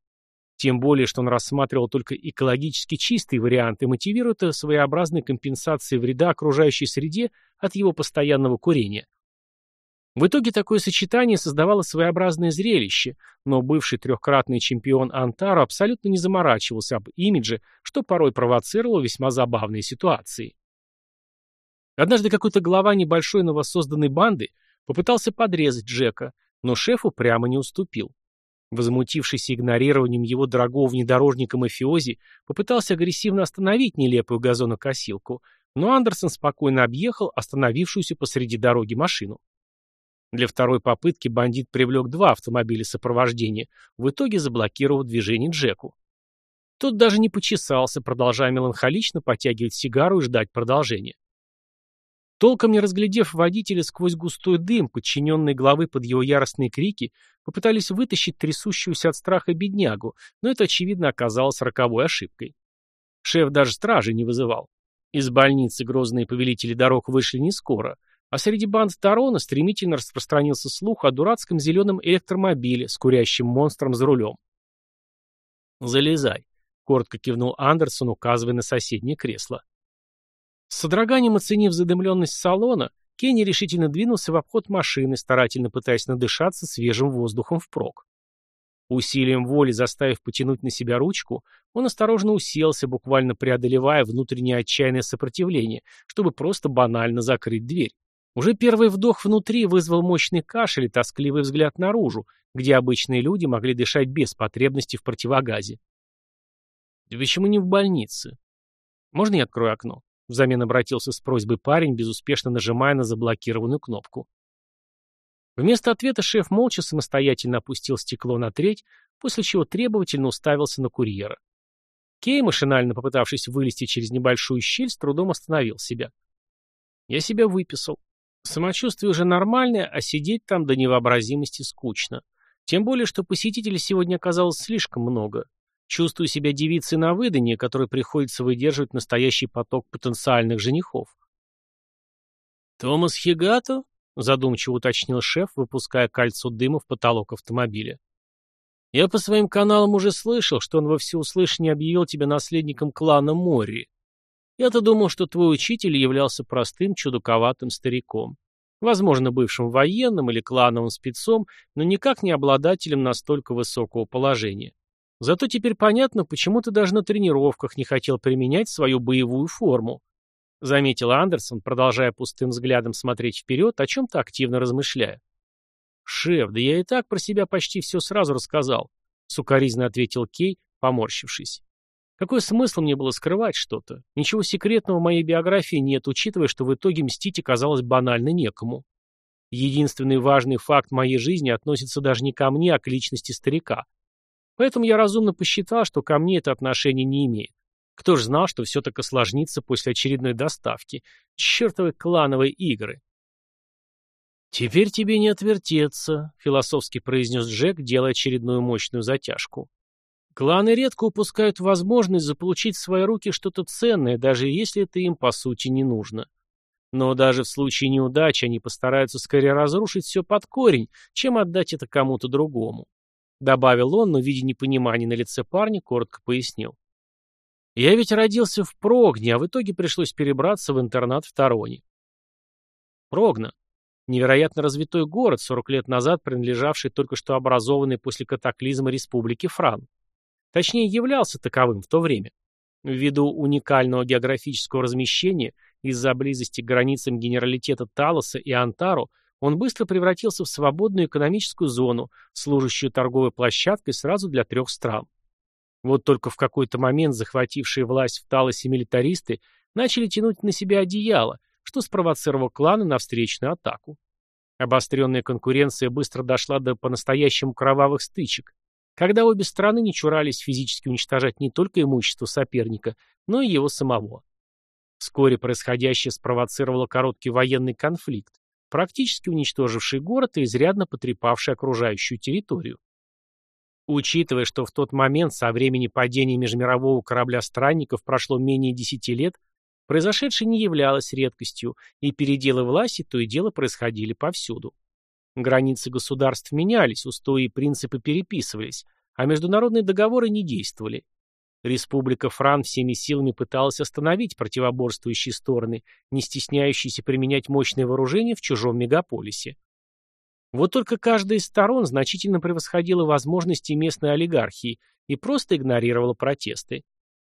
Тем более, что он рассматривал только экологически чистые варианты, мотивируя это своеобразной компенсацией вреда окружающей среде от его постоянного курения. В итоге такое сочетание создавало своеобразное зрелище, но бывший трехкратный чемпион Антаро абсолютно не заморачивался об имидже, что порой провоцировало весьма забавные ситуации. Однажды какой-то глава небольшой новосозданной банды попытался подрезать Джека, но шефу прямо не уступил. Возмутившийся игнорированием его дорогого внедорожника мафиози попытался агрессивно остановить нелепую газонокосилку, но Андерсон спокойно объехал остановившуюся посреди дороги машину. Для второй попытки бандит привлек два автомобиля сопровождения, в итоге заблокировав движение Джеку. Тот даже не почесался, продолжая меланхолично потягивать сигару и ждать продолжения. Толком не разглядев водителя сквозь густой дым, подчиненные главы под его яростные крики попытались вытащить трясущуюся от страха беднягу, но это, очевидно, оказалось роковой ошибкой. Шеф даже стражи не вызывал. Из больницы грозные повелители дорог вышли не скоро, а среди банд Тарона стремительно распространился слух о дурацком зеленом электромобиле с курящим монстром за рулем. «Залезай», — коротко кивнул Андерсон, указывая на соседнее кресло. С содроганием оценив задымленность салона, Кенни решительно двинулся в обход машины, старательно пытаясь надышаться свежим воздухом впрок. Усилием воли заставив потянуть на себя ручку, он осторожно уселся, буквально преодолевая внутреннее отчаянное сопротивление, чтобы просто банально закрыть дверь. Уже первый вдох внутри вызвал мощный кашель и тоскливый взгляд наружу, где обычные люди могли дышать без потребности в противогазе. «Почему не в больнице?» «Можно я открою окно?» Взамен обратился с просьбой парень, безуспешно нажимая на заблокированную кнопку. Вместо ответа шеф молча самостоятельно опустил стекло на треть, после чего требовательно уставился на курьера. Кей, машинально попытавшись вылезти через небольшую щель, с трудом остановил себя. «Я себя выписал. Самочувствие уже нормальное, а сидеть там до невообразимости скучно. Тем более, что посетителей сегодня оказалось слишком много. Чувствую себя девицей на выданье, которой приходится выдерживать настоящий поток потенциальных женихов. «Томас Хигато?» — задумчиво уточнил шеф, выпуская кольцо дыма в потолок автомобиля. «Я по своим каналам уже слышал, что он во всеуслышание объявил тебя наследником клана Мори. Я-то думал, что твой учитель являлся простым, чудаковатым стариком. Возможно, бывшим военным или клановым спецом, но никак не обладателем настолько высокого положения. Зато теперь понятно, почему ты даже на тренировках не хотел применять свою боевую форму. — заметил Андерсон, продолжая пустым взглядом смотреть вперед, о чем-то активно размышляя. «Шеф, да я и так про себя почти все сразу рассказал», — сукоризно ответил Кей, поморщившись. «Какой смысл мне было скрывать что-то? Ничего секретного в моей биографии нет, учитывая, что в итоге мстить оказалось банально некому. Единственный важный факт моей жизни относится даже не ко мне, а к личности старика. Поэтому я разумно посчитал, что ко мне это отношение не имеет. Кто ж знал, что все так осложнится после очередной доставки? Чертовы клановые игры. «Теперь тебе не отвертеться», — философски произнес Джек, делая очередную мощную затяжку. «Кланы редко упускают возможность заполучить в свои руки что-то ценное, даже если это им по сути не нужно. Но даже в случае неудачи они постараются скорее разрушить все под корень, чем отдать это кому-то другому», — добавил он, но, видя непонимание на лице парня, коротко пояснил. Я ведь родился в Прогне, а в итоге пришлось перебраться в интернат в Тароне. Прогна. Невероятно развитой город, 40 лет назад принадлежавший только что образованной после катаклизма республике Фран. Точнее, являлся таковым в то время. Ввиду уникального географического размещения, из-за близости к границам генералитета Талоса и Антаро, он быстро превратился в свободную экономическую зону, служащую торговой площадкой сразу для трех стран. Вот только в какой-то момент захватившие власть в Талосе милитаристы начали тянуть на себя одеяло, что спровоцировало кланы на встречную атаку. Обостренная конкуренция быстро дошла до по-настоящему кровавых стычек, когда обе страны не чурались физически уничтожать не только имущество соперника, но и его самого. Вскоре происходящее спровоцировало короткий военный конфликт, практически уничтоживший город и изрядно потрепавший окружающую территорию. Учитывая, что в тот момент со времени падения межмирового корабля странников прошло менее десяти лет, произошедшее не являлось редкостью, и переделы власти то и дело происходили повсюду. Границы государств менялись, устои и принципы переписывались, а международные договоры не действовали. Республика Фран всеми силами пыталась остановить противоборствующие стороны, не стесняющиеся применять мощное вооружение в чужом мегаполисе. Вот только каждая из сторон значительно превосходила возможности местной олигархии и просто игнорировала протесты.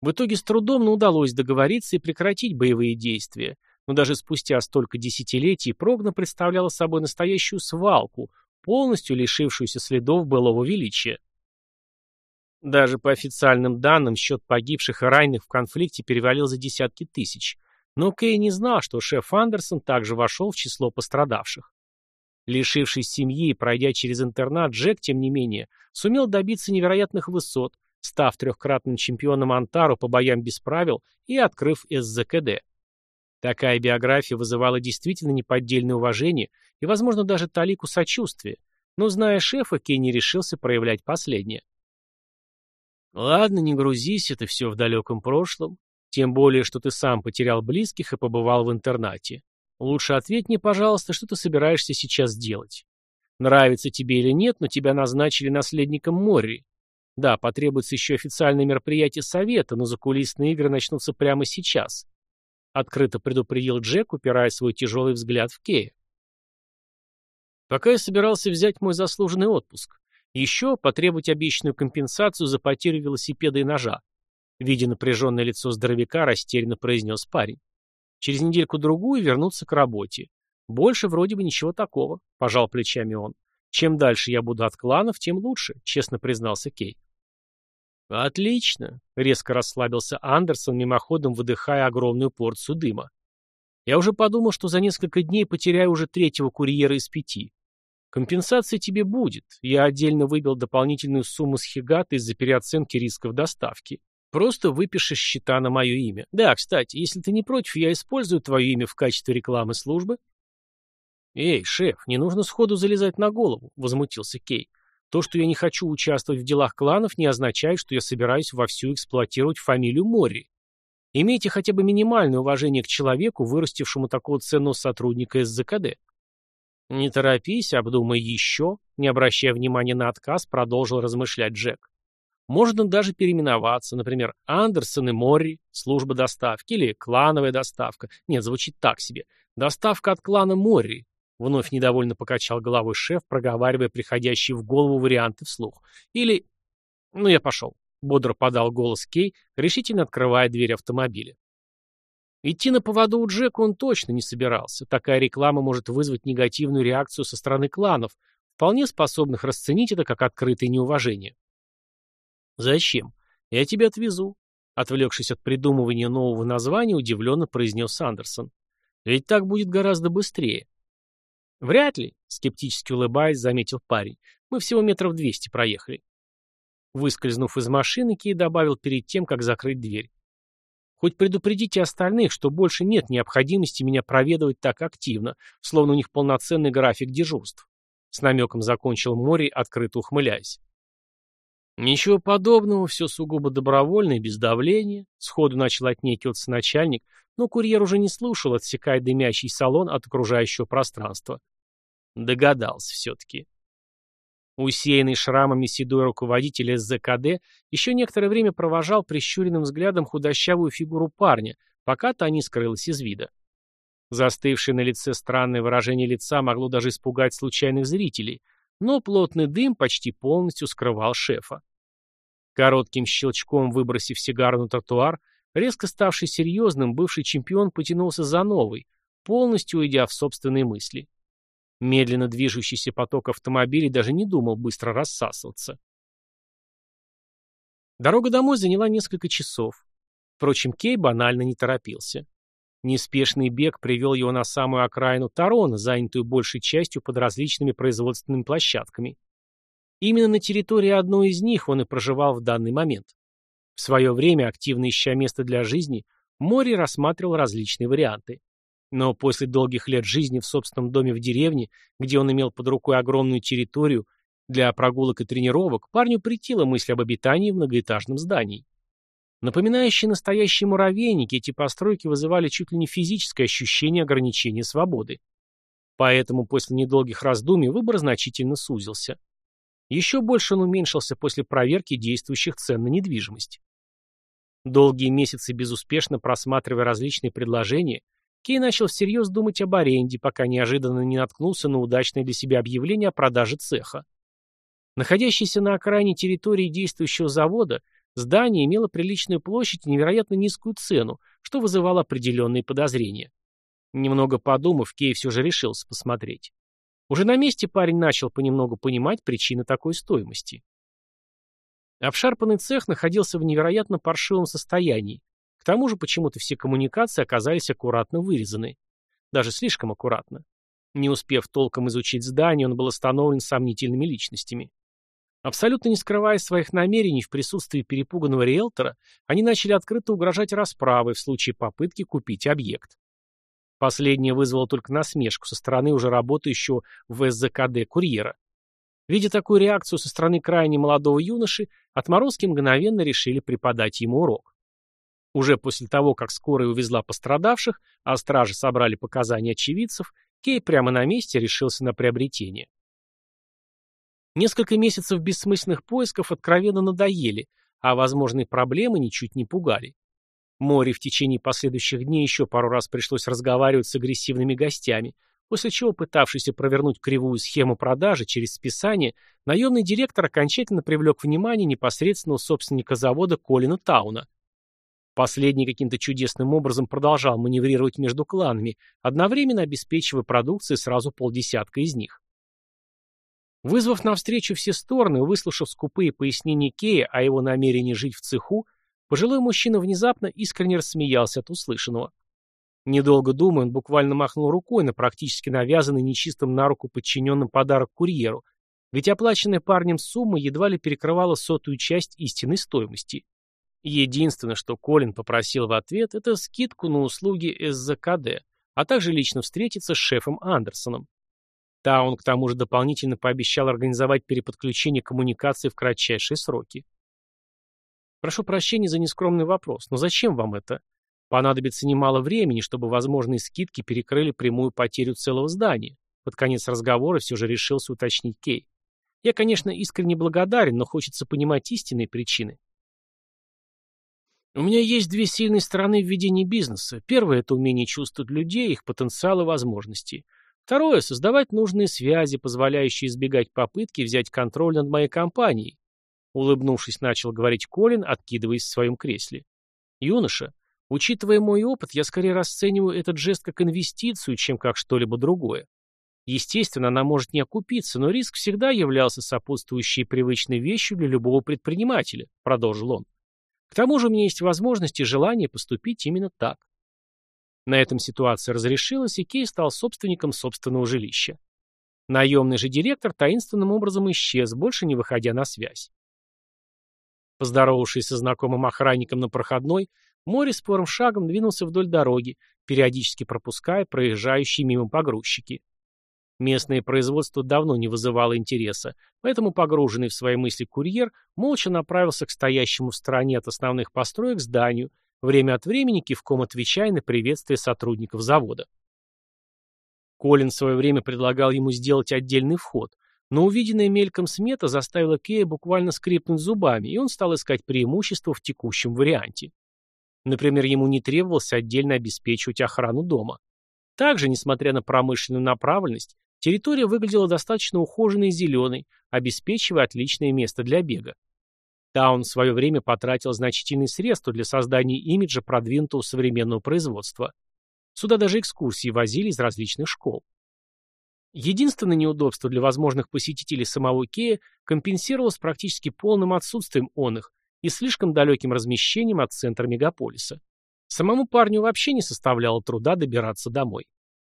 В итоге с трудом, но удалось договориться и прекратить боевые действия, но даже спустя столько десятилетий Прогна представляла собой настоящую свалку, полностью лишившуюся следов былого величия. Даже по официальным данным, счет погибших и раненых в конфликте перевалил за десятки тысяч, но Кей не знал, что шеф Андерсон также вошел в число пострадавших. Лишившись семьи и пройдя через интернат, Джек, тем не менее, сумел добиться невероятных высот, став трехкратным чемпионом Антару по боям без правил и открыв СЗКД. Такая биография вызывала действительно неподдельное уважение и, возможно, даже талику сочувствия, но, зная шефа, Кей не решился проявлять последнее. «Ладно, не грузись, это все в далеком прошлом, тем более, что ты сам потерял близких и побывал в интернате. Лучше ответь мне, пожалуйста, что ты собираешься сейчас делать. Нравится тебе или нет, но тебя назначили наследником Морри. Да, потребуется еще официальное мероприятие совета, но закулисные игры начнутся прямо сейчас. Открыто предупредил Джек, упирая свой тяжелый взгляд в Кея. Пока я собирался взять мой заслуженный отпуск. Еще потребовать обещанную компенсацию за потерю велосипеда и ножа. Видя напряженное лицо здоровяка, растерянно произнес парень. Через недельку-другую вернуться к работе. Больше вроде бы ничего такого, пожал плечами он. Чем дальше я буду от кланов, тем лучше, честно признался Кей. Отлично, резко расслабился Андерсон, мимоходом выдыхая огромную порцию дыма. Я уже подумал, что за несколько дней потеряю уже третьего курьера из пяти. Компенсация тебе будет. Я отдельно выбил дополнительную сумму с Хигата из-за переоценки рисков доставки. Просто выпишешь счета на мое имя. Да, кстати, если ты не против, я использую твое имя в качестве рекламы службы. Эй, шеф, не нужно сходу залезать на голову, возмутился Кей. То, что я не хочу участвовать в делах кланов, не означает, что я собираюсь вовсю эксплуатировать фамилию Мори. Имейте хотя бы минимальное уважение к человеку, вырастившему такого ценного сотрудника из ЗКД. Не торопись, обдумай еще, не обращая внимания на отказ, продолжил размышлять Джек. Можно даже переименоваться, например, Андерсон и Морри, служба доставки, или клановая доставка. Нет, звучит так себе. Доставка от клана Морри. Вновь недовольно покачал головой шеф, проговаривая приходящие в голову варианты вслух. Или... Ну, я пошел. Бодро подал голос Кей, решительно открывая дверь автомобиля. Идти на поводу у Джека он точно не собирался. Такая реклама может вызвать негативную реакцию со стороны кланов, вполне способных расценить это как открытое неуважение. «Зачем? Я тебя отвезу», — отвлекшись от придумывания нового названия, удивленно произнес Андерсон. «Ведь так будет гораздо быстрее». «Вряд ли», — скептически улыбаясь, заметил парень. «Мы всего метров двести проехали». Выскользнув из машины, Кей добавил перед тем, как закрыть дверь. «Хоть предупредите остальных, что больше нет необходимости меня проведывать так активно, словно у них полноценный график дежурств». С намеком закончил Мори, открыто ухмыляясь. Ничего подобного, все сугубо добровольно и без давления. Сходу начал отнекиваться начальник, но курьер уже не слушал, отсекая дымящий салон от окружающего пространства. Догадался все-таки. Усеянный шрамами седой руководитель СЗКД еще некоторое время провожал прищуренным взглядом худощавую фигуру парня, пока та не скрылась из вида. Застывшее на лице странное выражение лица могло даже испугать случайных зрителей – но плотный дым почти полностью скрывал шефа. Коротким щелчком выбросив сигару на тротуар, резко ставший серьезным, бывший чемпион потянулся за новый, полностью уйдя в собственные мысли. Медленно движущийся поток автомобилей даже не думал быстро рассасываться. Дорога домой заняла несколько часов. Впрочем, Кей банально не торопился. Неспешный бег привел его на самую окраину Тарона, занятую большей частью под различными производственными площадками. Именно на территории одной из них он и проживал в данный момент. В свое время, активно ища место для жизни, Мори рассматривал различные варианты. Но после долгих лет жизни в собственном доме в деревне, где он имел под рукой огромную территорию для прогулок и тренировок, парню притила мысль об обитании в многоэтажном здании. Напоминающие настоящие муравейники, эти постройки вызывали чуть ли не физическое ощущение ограничения свободы. Поэтому после недолгих раздумий выбор значительно сузился. Еще больше он уменьшился после проверки действующих цен на недвижимость. Долгие месяцы безуспешно просматривая различные предложения, Кей начал всерьез думать об аренде, пока неожиданно не наткнулся на удачное для себя объявление о продаже цеха. Находящийся на окраине территории действующего завода – Здание имело приличную площадь и невероятно низкую цену, что вызывало определенные подозрения. Немного подумав, Кей все же решился посмотреть. Уже на месте парень начал понемногу понимать причины такой стоимости. Обшарпанный цех находился в невероятно паршивом состоянии. К тому же почему-то все коммуникации оказались аккуратно вырезаны. Даже слишком аккуратно. Не успев толком изучить здание, он был остановлен сомнительными личностями. Абсолютно не скрывая своих намерений в присутствии перепуганного риэлтора, они начали открыто угрожать расправой в случае попытки купить объект. Последнее вызвало только насмешку со стороны уже работающего в СЗКД курьера. Видя такую реакцию со стороны крайне молодого юноши, отморозки мгновенно решили преподать ему урок. Уже после того, как скорая увезла пострадавших, а стражи собрали показания очевидцев, Кей прямо на месте решился на приобретение. Несколько месяцев бессмысленных поисков откровенно надоели, а возможные проблемы ничуть не пугали. Море в течение последующих дней еще пару раз пришлось разговаривать с агрессивными гостями, после чего, пытавшийся провернуть кривую схему продажи через списание, наемный директор окончательно привлек внимание непосредственного собственника завода Колина Тауна. Последний каким-то чудесным образом продолжал маневрировать между кланами, одновременно обеспечивая продукцией сразу полдесятка из них. Вызвав навстречу все стороны выслушав скупые пояснения Кея о его намерении жить в цеху, пожилой мужчина внезапно искренне рассмеялся от услышанного. Недолго думая, он буквально махнул рукой на практически навязанный нечистым на руку подчиненным подарок курьеру, ведь оплаченная парнем сумма едва ли перекрывала сотую часть истинной стоимости. Единственное, что Колин попросил в ответ, это скидку на услуги СЗКД, а также лично встретиться с шефом Андерсоном. Таун к тому же дополнительно пообещал организовать переподключение коммуникации в кратчайшие сроки. Прошу прощения за нескромный вопрос, но зачем вам это? Понадобится немало времени, чтобы возможные скидки перекрыли прямую потерю целого здания. Под конец разговора все же решился уточнить Кей. Я, конечно, искренне благодарен, но хочется понимать истинные причины. У меня есть две сильные стороны в ведении бизнеса. Первое – это умение чувствовать людей, их потенциал и возможности. Второе – создавать нужные связи, позволяющие избегать попытки взять контроль над моей компанией. Улыбнувшись, начал говорить Колин, откидываясь в своем кресле. Юноша, Учитывая мой опыт, я скорее расцениваю этот жест как инвестицию, чем как что-либо другое. Естественно, она может не окупиться, но риск всегда являлся сопутствующей привычной вещью для любого предпринимателя, продолжил он. К тому же у меня есть возможность и желание поступить именно так. На этом ситуация разрешилась, и Кей стал собственником собственного жилища. Наемный же директор таинственным образом исчез, больше не выходя на связь. Поздоровавшись со знакомым охранником на проходной, Мори спорым шагом двинулся вдоль дороги, периодически пропуская проезжающие мимо погрузчики. Местное производство давно не вызывало интереса, поэтому погруженный в свои мысли курьер молча направился к стоящему в стороне от основных построек зданию, время от времени кивком отвечая на приветствие сотрудников завода. Колин в свое время предлагал ему сделать отдельный вход, но увиденная мельком смета заставила Кея буквально скрипнуть зубами, и он стал искать преимущество в текущем варианте. Например, ему не требовалось отдельно обеспечивать охрану дома. Также, несмотря на промышленную направленность, территория выглядела достаточно ухоженной и зеленой, обеспечивая отличное место для бега. Таун в свое время потратил значительные средства для создания имиджа продвинутого современного производства. Сюда даже экскурсии возили из различных школ. Единственное неудобство для возможных посетителей самого Кея компенсировалось практически полным отсутствием он их, и слишком далеким размещением от центра мегаполиса. Самому парню вообще не составляло труда добираться домой.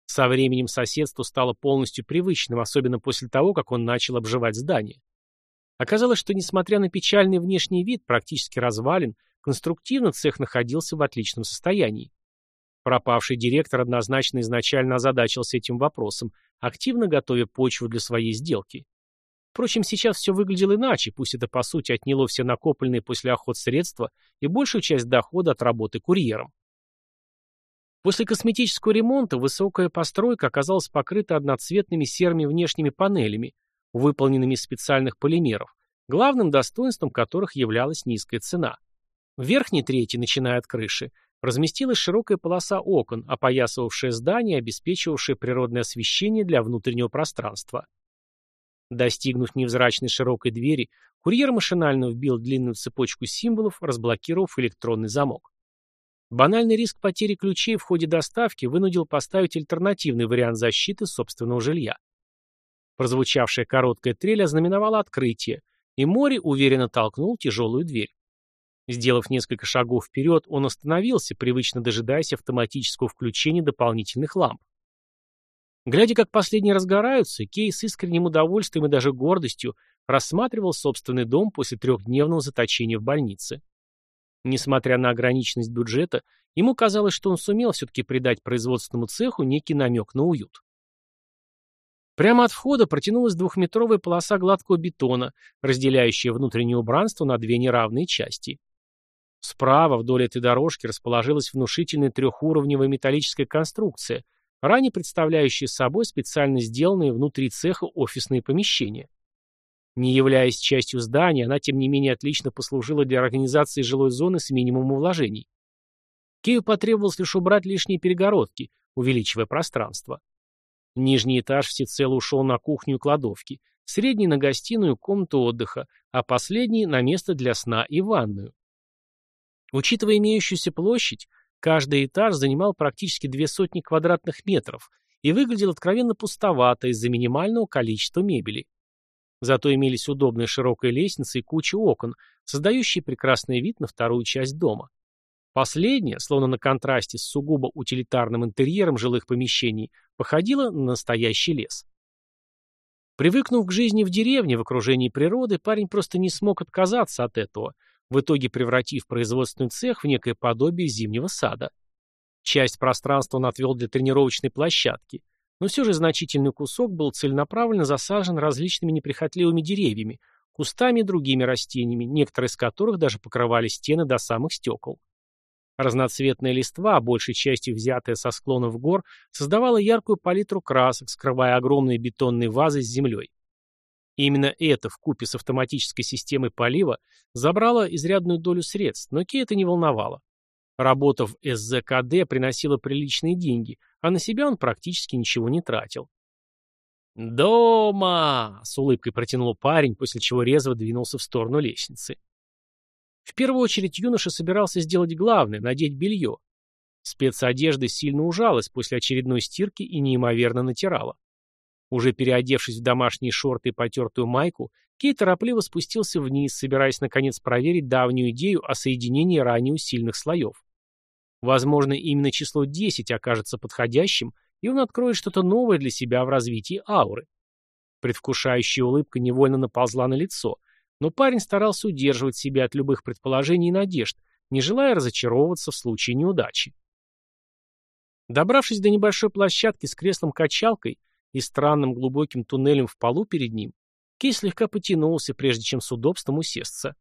Со временем соседство стало полностью привычным, особенно после того, как он начал обживать здание. Оказалось, что несмотря на печальный внешний вид, практически развален, конструктивно цех находился в отличном состоянии. Пропавший директор однозначно изначально озадачился этим вопросом, активно готовя почву для своей сделки. Впрочем, сейчас все выглядело иначе, пусть это по сути отняло все накопленные после охот средства и большую часть дохода от работы курьером. После косметического ремонта высокая постройка оказалась покрыта одноцветными серыми внешними панелями, выполненными из специальных полимеров, главным достоинством которых являлась низкая цена. В верхней трети, начиная от крыши, разместилась широкая полоса окон, опоясывавшая здание и природное освещение для внутреннего пространства. Достигнув невзрачной широкой двери, курьер машинально вбил длинную цепочку символов, разблокировав электронный замок. Банальный риск потери ключей в ходе доставки вынудил поставить альтернативный вариант защиты собственного жилья. Прозвучавшая короткая трель ознаменовала открытие, и Мори уверенно толкнул тяжелую дверь. Сделав несколько шагов вперед, он остановился, привычно дожидаясь автоматического включения дополнительных ламп. Глядя, как последние разгораются, Кей с искренним удовольствием и даже гордостью рассматривал собственный дом после трехдневного заточения в больнице. Несмотря на ограниченность бюджета, ему казалось, что он сумел все-таки придать производственному цеху некий намек на уют. Прямо от входа протянулась двухметровая полоса гладкого бетона, разделяющая внутреннее убранство на две неравные части. Справа вдоль этой дорожки расположилась внушительная трехуровневая металлическая конструкция – ранее представляющие собой специально сделанные внутри цеха офисные помещения. Не являясь частью здания, она, тем не менее, отлично послужила для организации жилой зоны с минимумом вложений. Кею потребовалось лишь убрать лишние перегородки, увеличивая пространство. Нижний этаж всецело ушел на кухню и кладовки, средний на гостиную, комнату отдыха, а последний на место для сна и ванную. Учитывая имеющуюся площадь, каждый этаж занимал практически две сотни квадратных метров и выглядел откровенно пустовато из-за минимального количества мебели. Зато имелись удобная широкая лестница и куча окон, создающие прекрасный вид на вторую часть дома. Последняя, словно на контрасте с сугубо утилитарным интерьером жилых помещений, походила на настоящий лес. Привыкнув к жизни в деревне в окружении природы, парень просто не смог отказаться от этого, в итоге превратив производственный цех в некое подобие зимнего сада. Часть пространства он отвел для тренировочной площадки, но все же значительный кусок был целенаправленно засажен различными неприхотливыми деревьями, кустами и другими растениями, некоторые из которых даже покрывали стены до самых стекол. Разноцветная листва, большей частью взятая со склонов гор, создавала яркую палитру красок, скрывая огромные бетонные вазы с землей. Именно это, вкупе с автоматической системой полива, забрало изрядную долю средств, но Кей это не волновало. Работа в СЗКД приносила приличные деньги, а на себя он практически ничего не тратил. «Дома!» — с улыбкой протянул парень, после чего резво двинулся в сторону лестницы. В первую очередь юноша собирался сделать главное — надеть белье. Спецодежда сильно ужалась после очередной стирки и неимоверно натирала. Уже переодевшись в домашние шорты и потертую майку, Кей торопливо спустился вниз, собираясь наконец проверить давнюю идею о соединении ранее усиленных слоев. Возможно, именно число 10 окажется подходящим, и он откроет что-то новое для себя в развитии ауры. Предвкушающая улыбка невольно наползла на лицо, но парень старался удерживать себя от любых предположений и надежд, не желая разочаровываться в случае неудачи. Добравшись до небольшой площадки с креслом-качалкой и странным глубоким туннелем в полу перед ним, Кей слегка потянулся, прежде чем с удобством усесться.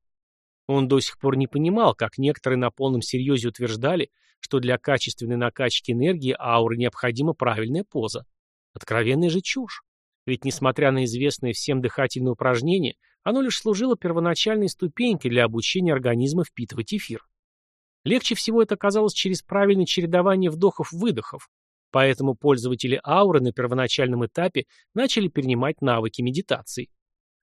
Он до сих пор не понимал, как некоторые на полном серьезе утверждали, что для качественной накачки энергии ауры необходима правильная поза. Откровенная же чушь. Ведь, несмотря на известное всем дыхательное упражнение, оно лишь служило первоначальной ступенькой для обучения организма впитывать эфир. Легче всего это оказалось через правильное чередование вдохов-выдохов, поэтому пользователи ауры на первоначальном этапе начали перенимать навыки медитации.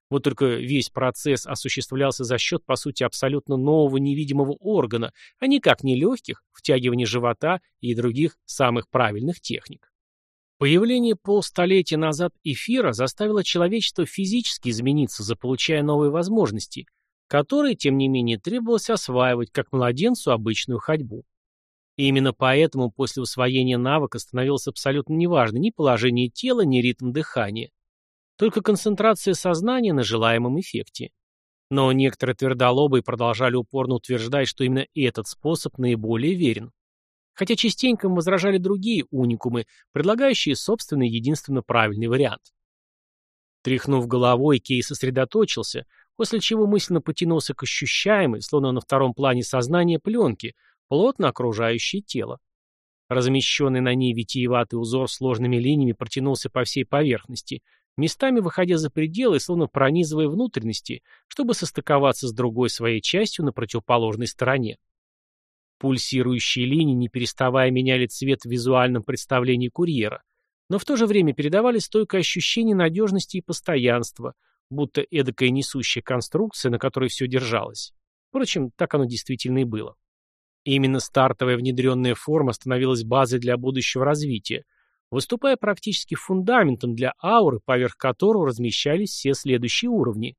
Вот только весь процесс осуществлялся за счет, по сути, абсолютно нового невидимого органа, а никак не легких, втягивания живота и других самых правильных техник. Появление полстолетия назад эфира заставило человечество физически измениться, заполучая новые возможности, которые, тем не менее, требовалось осваивать, как младенцу, обычную ходьбу. И именно поэтому после усвоения навыка становилось абсолютно неважно ни положение тела, ни ритм дыхания. Только концентрация сознания на желаемом эффекте. Но некоторые твердолобые продолжали упорно утверждать, что именно этот способ наиболее верен. Хотя частенько им возражали другие уникумы, предлагающие собственный единственно правильный вариант. Тряхнув головой, Кей сосредоточился, после чего мысленно потянулся к ощущаемой, словно на втором плане сознания, пленке, плотно окружающей тело. Размещенный на ней витиеватый узор сложными линиями протянулся по всей поверхности, местами выходя за пределы, словно пронизывая внутренности, чтобы состыковаться с другой своей частью на противоположной стороне. Пульсирующие линии, не переставая, меняли цвет в визуальном представлении курьера, но в то же время передавали стойкое ощущение надежности и постоянства, будто эдакая несущая конструкция, на которой все держалось. Впрочем, так оно действительно и было. Именно стартовая внедренная форма становилась базой для будущего развития, выступая практически фундаментом для ауры, поверх которого размещались все следующие уровни.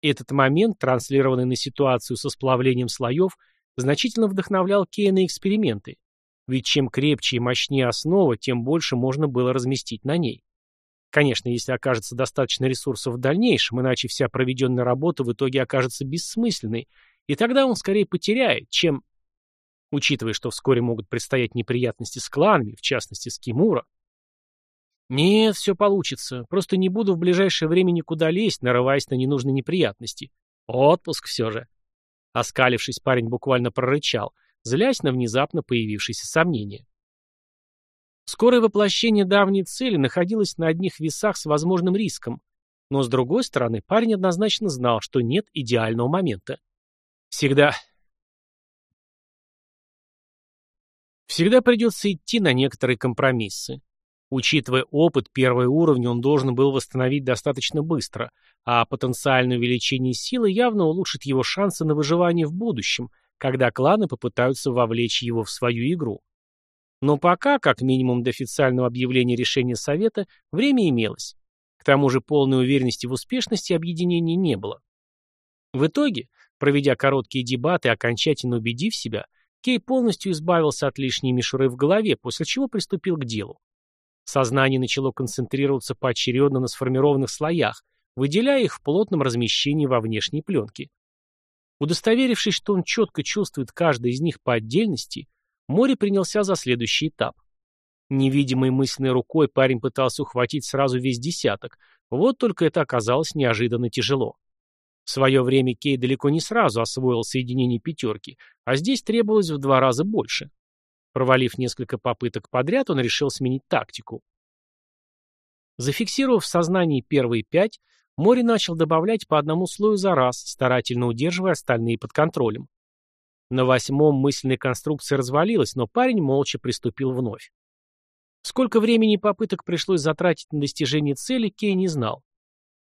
Этот момент, транслированный на ситуацию со сплавлением слоев, значительно вдохновлял Кея на эксперименты, ведь чем крепче и мощнее основа, тем больше можно было разместить на ней. Конечно, если окажется достаточно ресурсов в дальнейшем, иначе вся проведенная работа в итоге окажется бессмысленной, и тогда он скорее потеряет, чем учитывая, что вскоре могут предстоять неприятности с кланами, в частности с Кимура. Нет, все получится. Просто не буду в ближайшее время никуда лезть, нарываясь на ненужные неприятности. Отпуск все же. Оскалившись, парень буквально прорычал, злясь на внезапно появившиеся сомнения. Скорое воплощение давней цели находилось на одних весах с возможным риском, Но с другой стороны, парень однозначно знал, что нет идеального момента. Всегда... Всегда придется идти на некоторые компромиссы. Учитывая опыт, первый уровень он должен был восстановить достаточно быстро, а потенциальное увеличение силы явно улучшит его шансы на выживание в будущем, когда кланы попытаются вовлечь его в свою игру. Но пока, как минимум до официального объявления решения Совета, время имелось. К тому же полной уверенности в успешности объединения не было. В итоге, проведя короткие дебаты и окончательно убедив себя, Кей полностью избавился от лишней мишуры в голове, после чего приступил к делу. Сознание начало концентрироваться поочередно на сформированных слоях, выделяя их в плотном размещении во внешней пленке. Удостоверившись, что он четко чувствует каждый из них по отдельности, Море принялся за следующий этап. Невидимой мысленной рукой парень пытался ухватить сразу весь десяток, вот только это оказалось неожиданно тяжело. В свое время Кей далеко не сразу освоил соединение пятерки, а здесь требовалось в два раза больше. Провалив несколько попыток подряд, он решил сменить тактику. Зафиксировав в сознании первые пять, Мори начал добавлять по одному слою за раз, старательно удерживая остальные под контролем. На восьмом мысленная конструкция развалилась, но парень молча приступил вновь. Сколько времени попыток пришлось затратить на достижение цели, Кей не знал.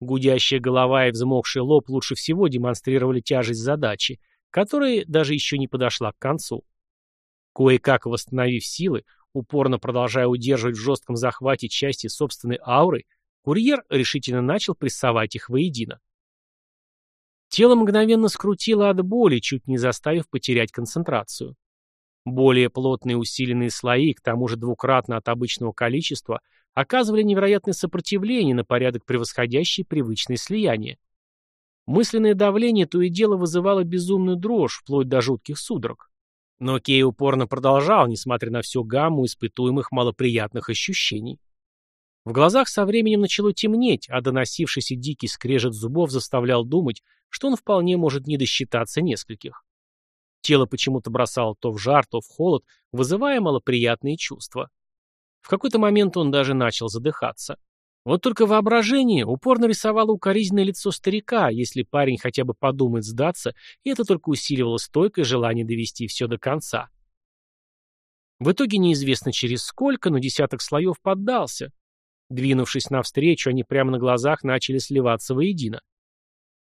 Гудящая голова и взмокший лоб лучше всего демонстрировали тяжесть задачи, которая даже еще не подошла к концу. Кое-как восстановив силы, упорно продолжая удерживать в жестком захвате части собственной ауры, курьер решительно начал прессовать их воедино. Тело мгновенно скрутило от боли, чуть не заставив потерять концентрацию. Более плотные усиленные слои, к тому же двукратно от обычного количества, оказывали невероятное сопротивление на порядок превосходящее привычное слияние. Мысленное давление то и дело вызывало безумную дрожь, вплоть до жутких судорог. Но Кей упорно продолжал, несмотря на всю гамму испытуемых малоприятных ощущений. В глазах со временем начало темнеть, а доносившийся дикий скрежет зубов заставлял думать, что он вполне может не досчитаться нескольких. Тело почему-то бросало то в жар, то в холод, вызывая малоприятные чувства. В какой-то момент он даже начал задыхаться. Вот только воображение упорно рисовало укоризненное лицо старика, если парень хотя бы подумает сдаться, и это только усиливало стойкое желание довести все до конца. В итоге неизвестно через сколько, но десяток слоев поддался. Двинувшись навстречу, они прямо на глазах начали сливаться воедино.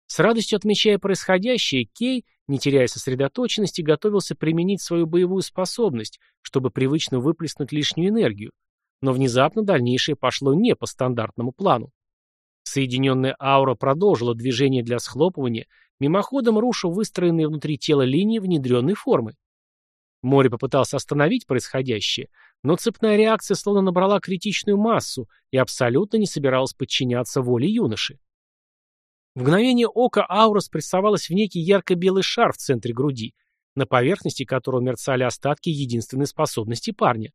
С радостью отмечая происходящее, Кей, не теряя сосредоточенности, готовился применить свою боевую способность, чтобы привычно выплеснуть лишнюю энергию. Но внезапно дальнейшее пошло не по стандартному плану. Соединенная аура продолжила движение для схлопывания, мимоходом руша выстроенные внутри тела линии внедренной формы. Море попытался остановить происходящее, но цепная реакция словно набрала критичную массу и абсолютно не собиралась подчиняться воле юноши. В мгновение ока аура спрессовалась в некий ярко-белый шар в центре груди, на поверхности которого мерцали остатки единственной способности парня.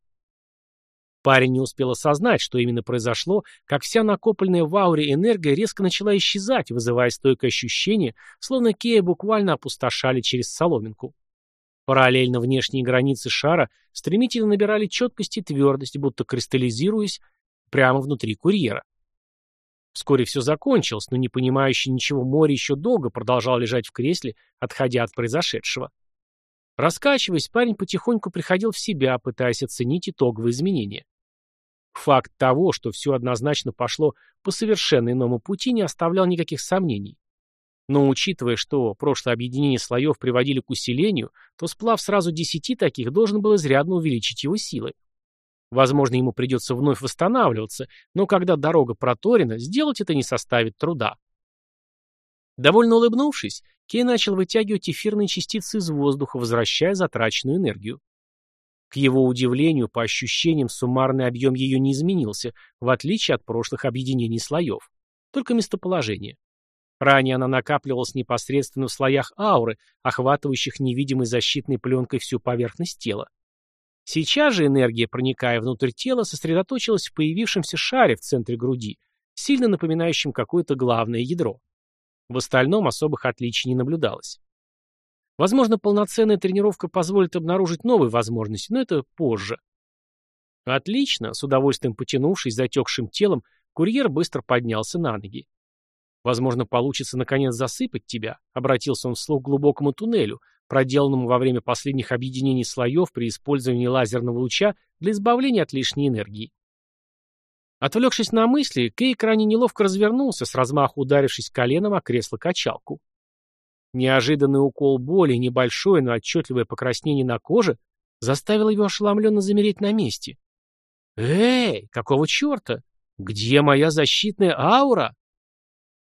Парень не успел осознать, что именно произошло, как вся накопленная в ауре энергия резко начала исчезать, вызывая стойкое ощущение, словно Кея буквально опустошали через соломинку. Параллельно внешние границы шара стремительно набирали четкость и твердость, будто кристаллизируясь прямо внутри курьера. Вскоре все закончилось, но не понимающий ничего море еще долго продолжал лежать в кресле, отходя от произошедшего. Раскачиваясь, парень потихоньку приходил в себя, пытаясь оценить итоговые изменения. Факт того, что все однозначно пошло по совершенно иному пути, не оставлял никаких сомнений. Но учитывая, что прошлое объединение слоев приводили к усилению, то сплав сразу десяти таких должен был изрядно увеличить его силы. Возможно, ему придется вновь восстанавливаться, но когда дорога проторена, сделать это не составит труда. Довольно улыбнувшись, Кей начал вытягивать эфирные частицы из воздуха, возвращая затраченную энергию. К его удивлению, по ощущениям, суммарный объем ее не изменился, в отличие от прошлых объединений слоев. Только местоположение. Ранее она накапливалась непосредственно в слоях ауры, охватывающих невидимой защитной пленкой всю поверхность тела. Сейчас же энергия, проникая внутрь тела, сосредоточилась в появившемся шаре в центре груди, сильно напоминающем какое-то главное ядро. В остальном особых отличий не наблюдалось. Возможно, полноценная тренировка позволит обнаружить новые возможности, но это позже. Отлично, с удовольствием потянувшись затекшим телом, курьер быстро поднялся на ноги. Возможно, получится наконец засыпать тебя, обратился он вслух к глубокому туннелю, проделанному во время последних объединений слоев при использовании лазерного луча для избавления от лишней энергии. Отвлекшись на мысли, Кей крайне неловко развернулся, с размаху ударившись коленом о кресло-качалку. Неожиданный укол боли, небольшое, но отчетливое покраснение на коже заставило его ошеломленно замереть на месте. «Эй, какого черта? Где моя защитная аура?»